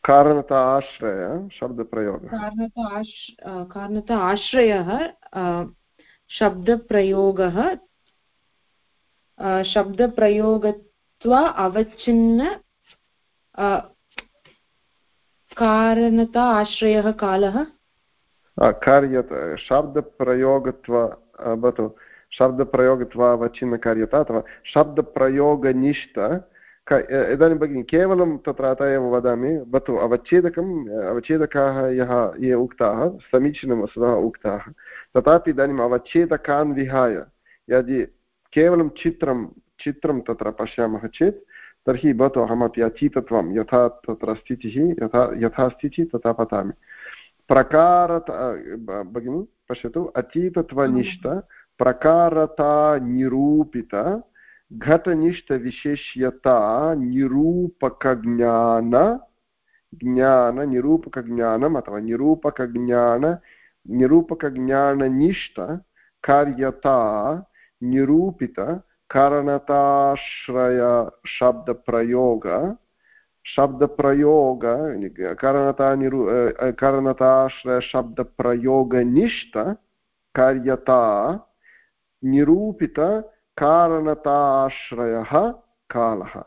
कारणता आश्रय शब्दप्रयोगः। कारणता आश्रयः शब्दप्रयोगः शब्दप्रयोगत्वा अवच्छिन्न कारणता आश्रयः कालः कार्यत शब्दप्रयोगत्व भवतु शब्दप्रयोगत्वा अवच्छिन्नकार्यता अथवा शब्दप्रयोगनिष्ठ इदानीं भगिनि केवलं तत्र अतः एव वदामि भवतु अवच्छेदकम् अवच्छेदकाः यः ये उक्ताः समीचीनं वस्तुतः उक्ताः तथापि इदानीम् अवच्छेदकान् विहाय यदि केवलं चित्रं चित्रं तत्र पश्यामः चेत्, तर्हि भवतु अहमपि अचीतत्वं यथा तत्र स्थितिः, यथा यथा स्थितिः, तथा पठामि। प्रकारत भगिनि, पश्यतु अचीतत्वनिष्ठ प्रकारता निरूपित घटनिष्ठविशेष्यता निरूपकज्ञान, ज्ञान, निरूपकज्ञानम् अथवा निरूपकज्ञान, निरूपकज्ञाननिष्ठ कार्यता निरूपित कारणताश्रय शब्दप्रयोग शब्दप्रयोग कारणता निरू कारणताश्रयशब्दप्रयोगनिष्ठ कार्यता निरूपित कारणताश्रयः कालः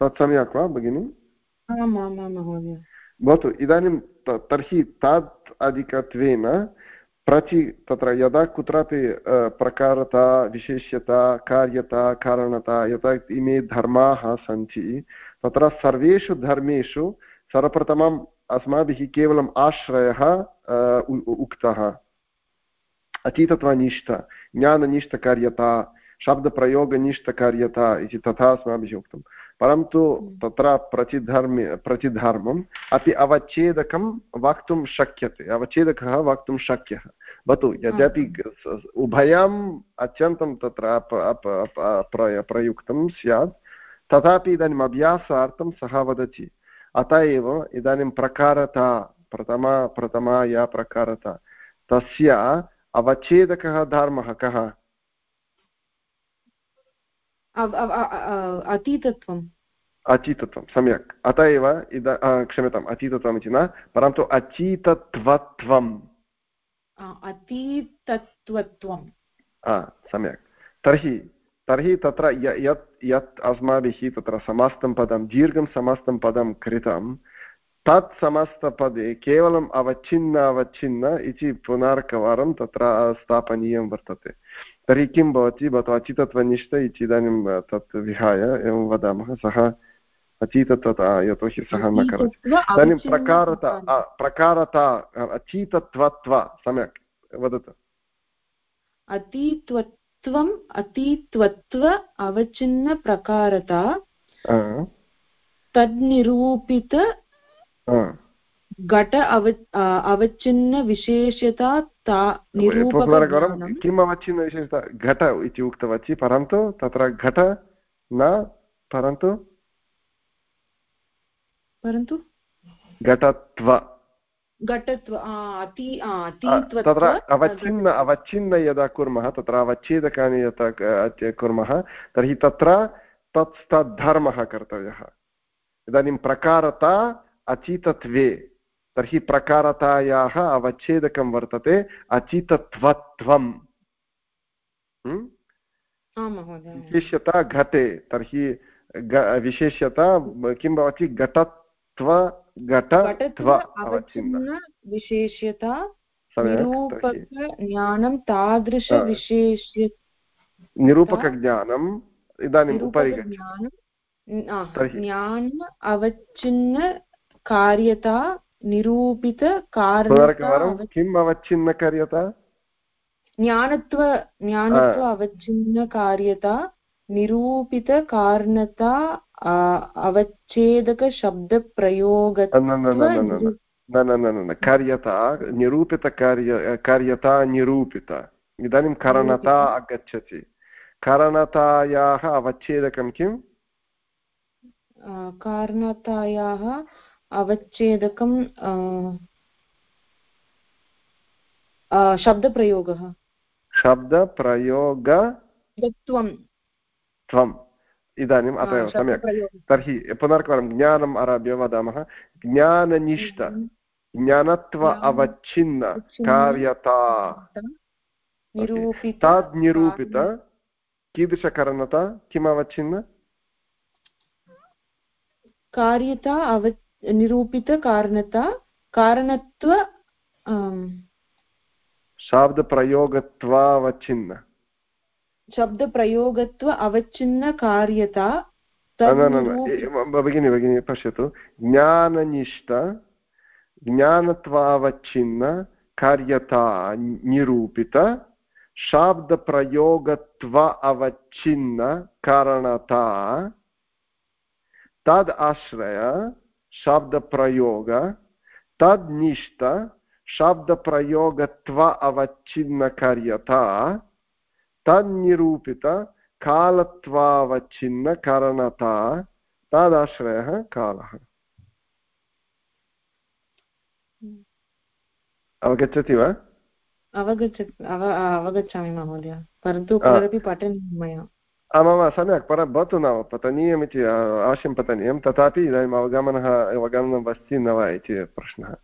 तत् सम्यक् वा भगिनि भवतु इदानीं तर्हि तत् अधिकत्वेन प्रचि तत्र यदा कुत्रापि प्रकारता विशेष्यता कार्यता कारणता यथा इमे धर्माः सन्ति तत्र सर्वेषु धर्मेषु सर्वप्रथमम् अस्माभिः केवलम् आश्रयः उक्तः अतीतत्वनिष्ठ ज्ञाननिष्ठकार्यता शब्दप्रयोगनिष्ठकार्यता इति तथा अस्माभिः उक्तं परन्तु तत्र प्रतिधर्मे प्रतिधर्मम् अपि अवच्छेदकं वक्तुं शक्यते। अवच्छेदकः वक्तुं शक्यः। भवतु यद्यपि उभयम् अत्यन्तं तत्र प्रयुक्तं स्यात् तथापि इदानीम् अभ्यासार्थं सः वदति। अतः एव इदानीं प्रकारता प्रथमा प्रथमा या प्रकारता तस्य अवच्छेदकः धर्मः कः? अतीतत्वम्। अचीतत्वं सम्यक्। अत एव इद क्षम्यताम् अचीतत्वम् इति न परन्तु अचीतत्वत्वम् अतीतत्वत्वं सम्यक्। तर्हि तर्हि तत्र यत् यत् अस्माभिः तत्र समास्तं पदं दीर्घं समास्तं पदं कृतं तत् समस्तपदे केवलम् अवच्छिन्न अवच्छिन्न इति पुनर्कवारं तत्र स्थापनीयं वर्तते। तर्हि किं भवति? भवतु अचितत्वनिष्ठ इति इदानीं तत् विहाय एवं वदामः। सः अचीतत्वता यतोहि सः न करोति। इदानीं प्रकारता प्रकारता अचीतत्वत्व सम्यक् वदतु। अतीत्वत्वम् अतीत्वत्व अवचिन्नप्रकारता तद्निरूपित घट अव अवच्छिन्नविशेषता किम् अवच्छिन्नविशेषता घट इति उक्तवती परन्तु तत्र घट न परन्तु परन्तु? घटत्व। घटत्व तत्र अवच्छिन्न अवच्छिन्न यदा कुर्मः तत्र अवच्छेदकानि यथा कुर्मः तर्हि तत्र तत् तद्धर्मः कर्तव्यः। इदानीं प्रकारता अचितत्वे तर्हि प्रकारतायाः अवच्छेदकं वर्तते अचितत्वत्वम्। विशेष्यता घटे तर्हि विशेष्यता किं भवति? घटत्व घटत्व विशेष्यता ज्ञानं तादृशविशेष्य निरूपकज्ञानम् इदानीम् उपरि? ज्ञान अवच्छिन्न कार्यता निरूपितकारणं किम् अवच्छिन्नकार्यता ज्ञानत्व ज्ञानत्व अवच्छिन्नकार्यता निरूपितकारणता अवच्छेदकशब्दप्रयोग न न न न कार्यता निरूपितकार्य कार्यता निरूपिता इदानीं करणता आगच्छति करणतायाः अवच्छेदकं किम् कारणतायाः अवच्छेदकं शब्दप्रयोगः। शब्दप्रयोग। त्वं त्वम्। इदानीम् अत एव सम्यक्। तर्हि पुनर्कवारं ज्ञानम् आरभ्य वदामः। ज्ञाननिष्ठ। ज्ञानत्व अवच्छिन्न कार्यता। तद् निरूपित। कीदृशकरणता? किम् अवच्छिन्न कार्यता अव निरूपितकारणता कारणत्व शाब्दप्रयोगत्वावच्छिन्न। शब्दप्रयोगत्व अवच्छिन्नकार्यता भगिनी भगिनी पश्यतु। ज्ञाननिष्ठ ज्ञानत्वावच्छिन्न कार्यता निरूपित शाब्दप्रयोगत्व अवच्छिन्न कारणता तद् आश्रय शब्दप्रयोग तद्निष्ठ शब्दप्रयोगत्व अवच्छिन्नकार्यता तन्निरूपित कालत्वावच्छिन्नकरणता तदाश्रयः कालः अवगच्छति वा अवगच्छ अवगच्छामि महोदय परन्तु पुनरपि पठनीयं मया आमां सम्यक् परं भवतु नाम पठनीयमिति अवश्यं पठनीयं तथापि इदानीम् अवगमनः अवगमनम् अस्ति न वा इति प्रश्नः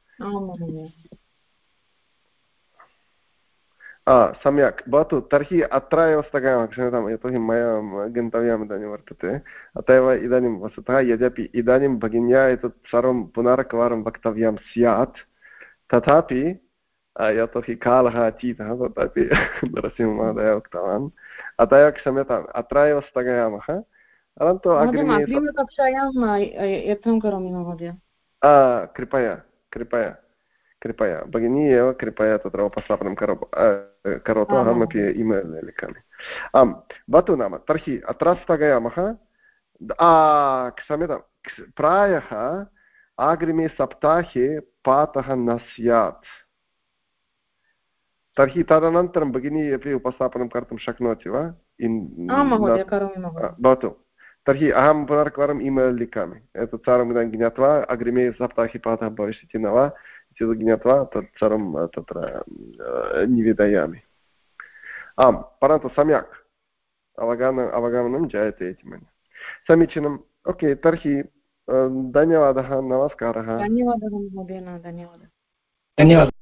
सम्यक् भवतु तर्हि अत्र एव स्थगयामः क्षम्यतां यतोहि मया गन्तव्यम् इदानीं वर्तते अत एव इदानीं वस्तुतः यद्यपि इदानीं भगिन्या एतत् सर्वं पुनरेकवारं वक्तव्यं स्यात् तथापि यतोहि कालः अतीतः तथापि नरसिंहमहोदय उक्तवान् अत क्षम्यताम् अत्र एव स्थगयामः। परन्तु अग्रिमकक्षायां यत्नं करोमि महोदय? कृपया कृपया कृपया। भगिनी एव कृपया तत्र उपस्थापनं करो करोतु। अहमपि इमेल् लिखामि। आम् भवतु नाम। तर्हि अत्र स्थगयामः। क्षम्यतां प्रायः अग्रिमे सप्ताहे पाठः न स्यात्। तर्हि तदनन्तरं भगिनी अपि उपस्थापनं कर्तुं शक्नोति वा भवतु तर्हि अहं पुनरेकवारम् इमेल् लिखामि एतत् सर्वम् इदानीं ज्ञात्वा अग्रिमे सप्ताहे पाठः भविष्यति न वा इति ज्ञात्वा तत् सर्वं तत्र निवेदयामि आम् परन्तु सम्यक् अवगमन अवगमनं जायते इति मन्ये समीचीनम् ओके तर्हि धन्यवादः नमस्कारः धन्यवादः महोदय धन्यवादः धन्यवादः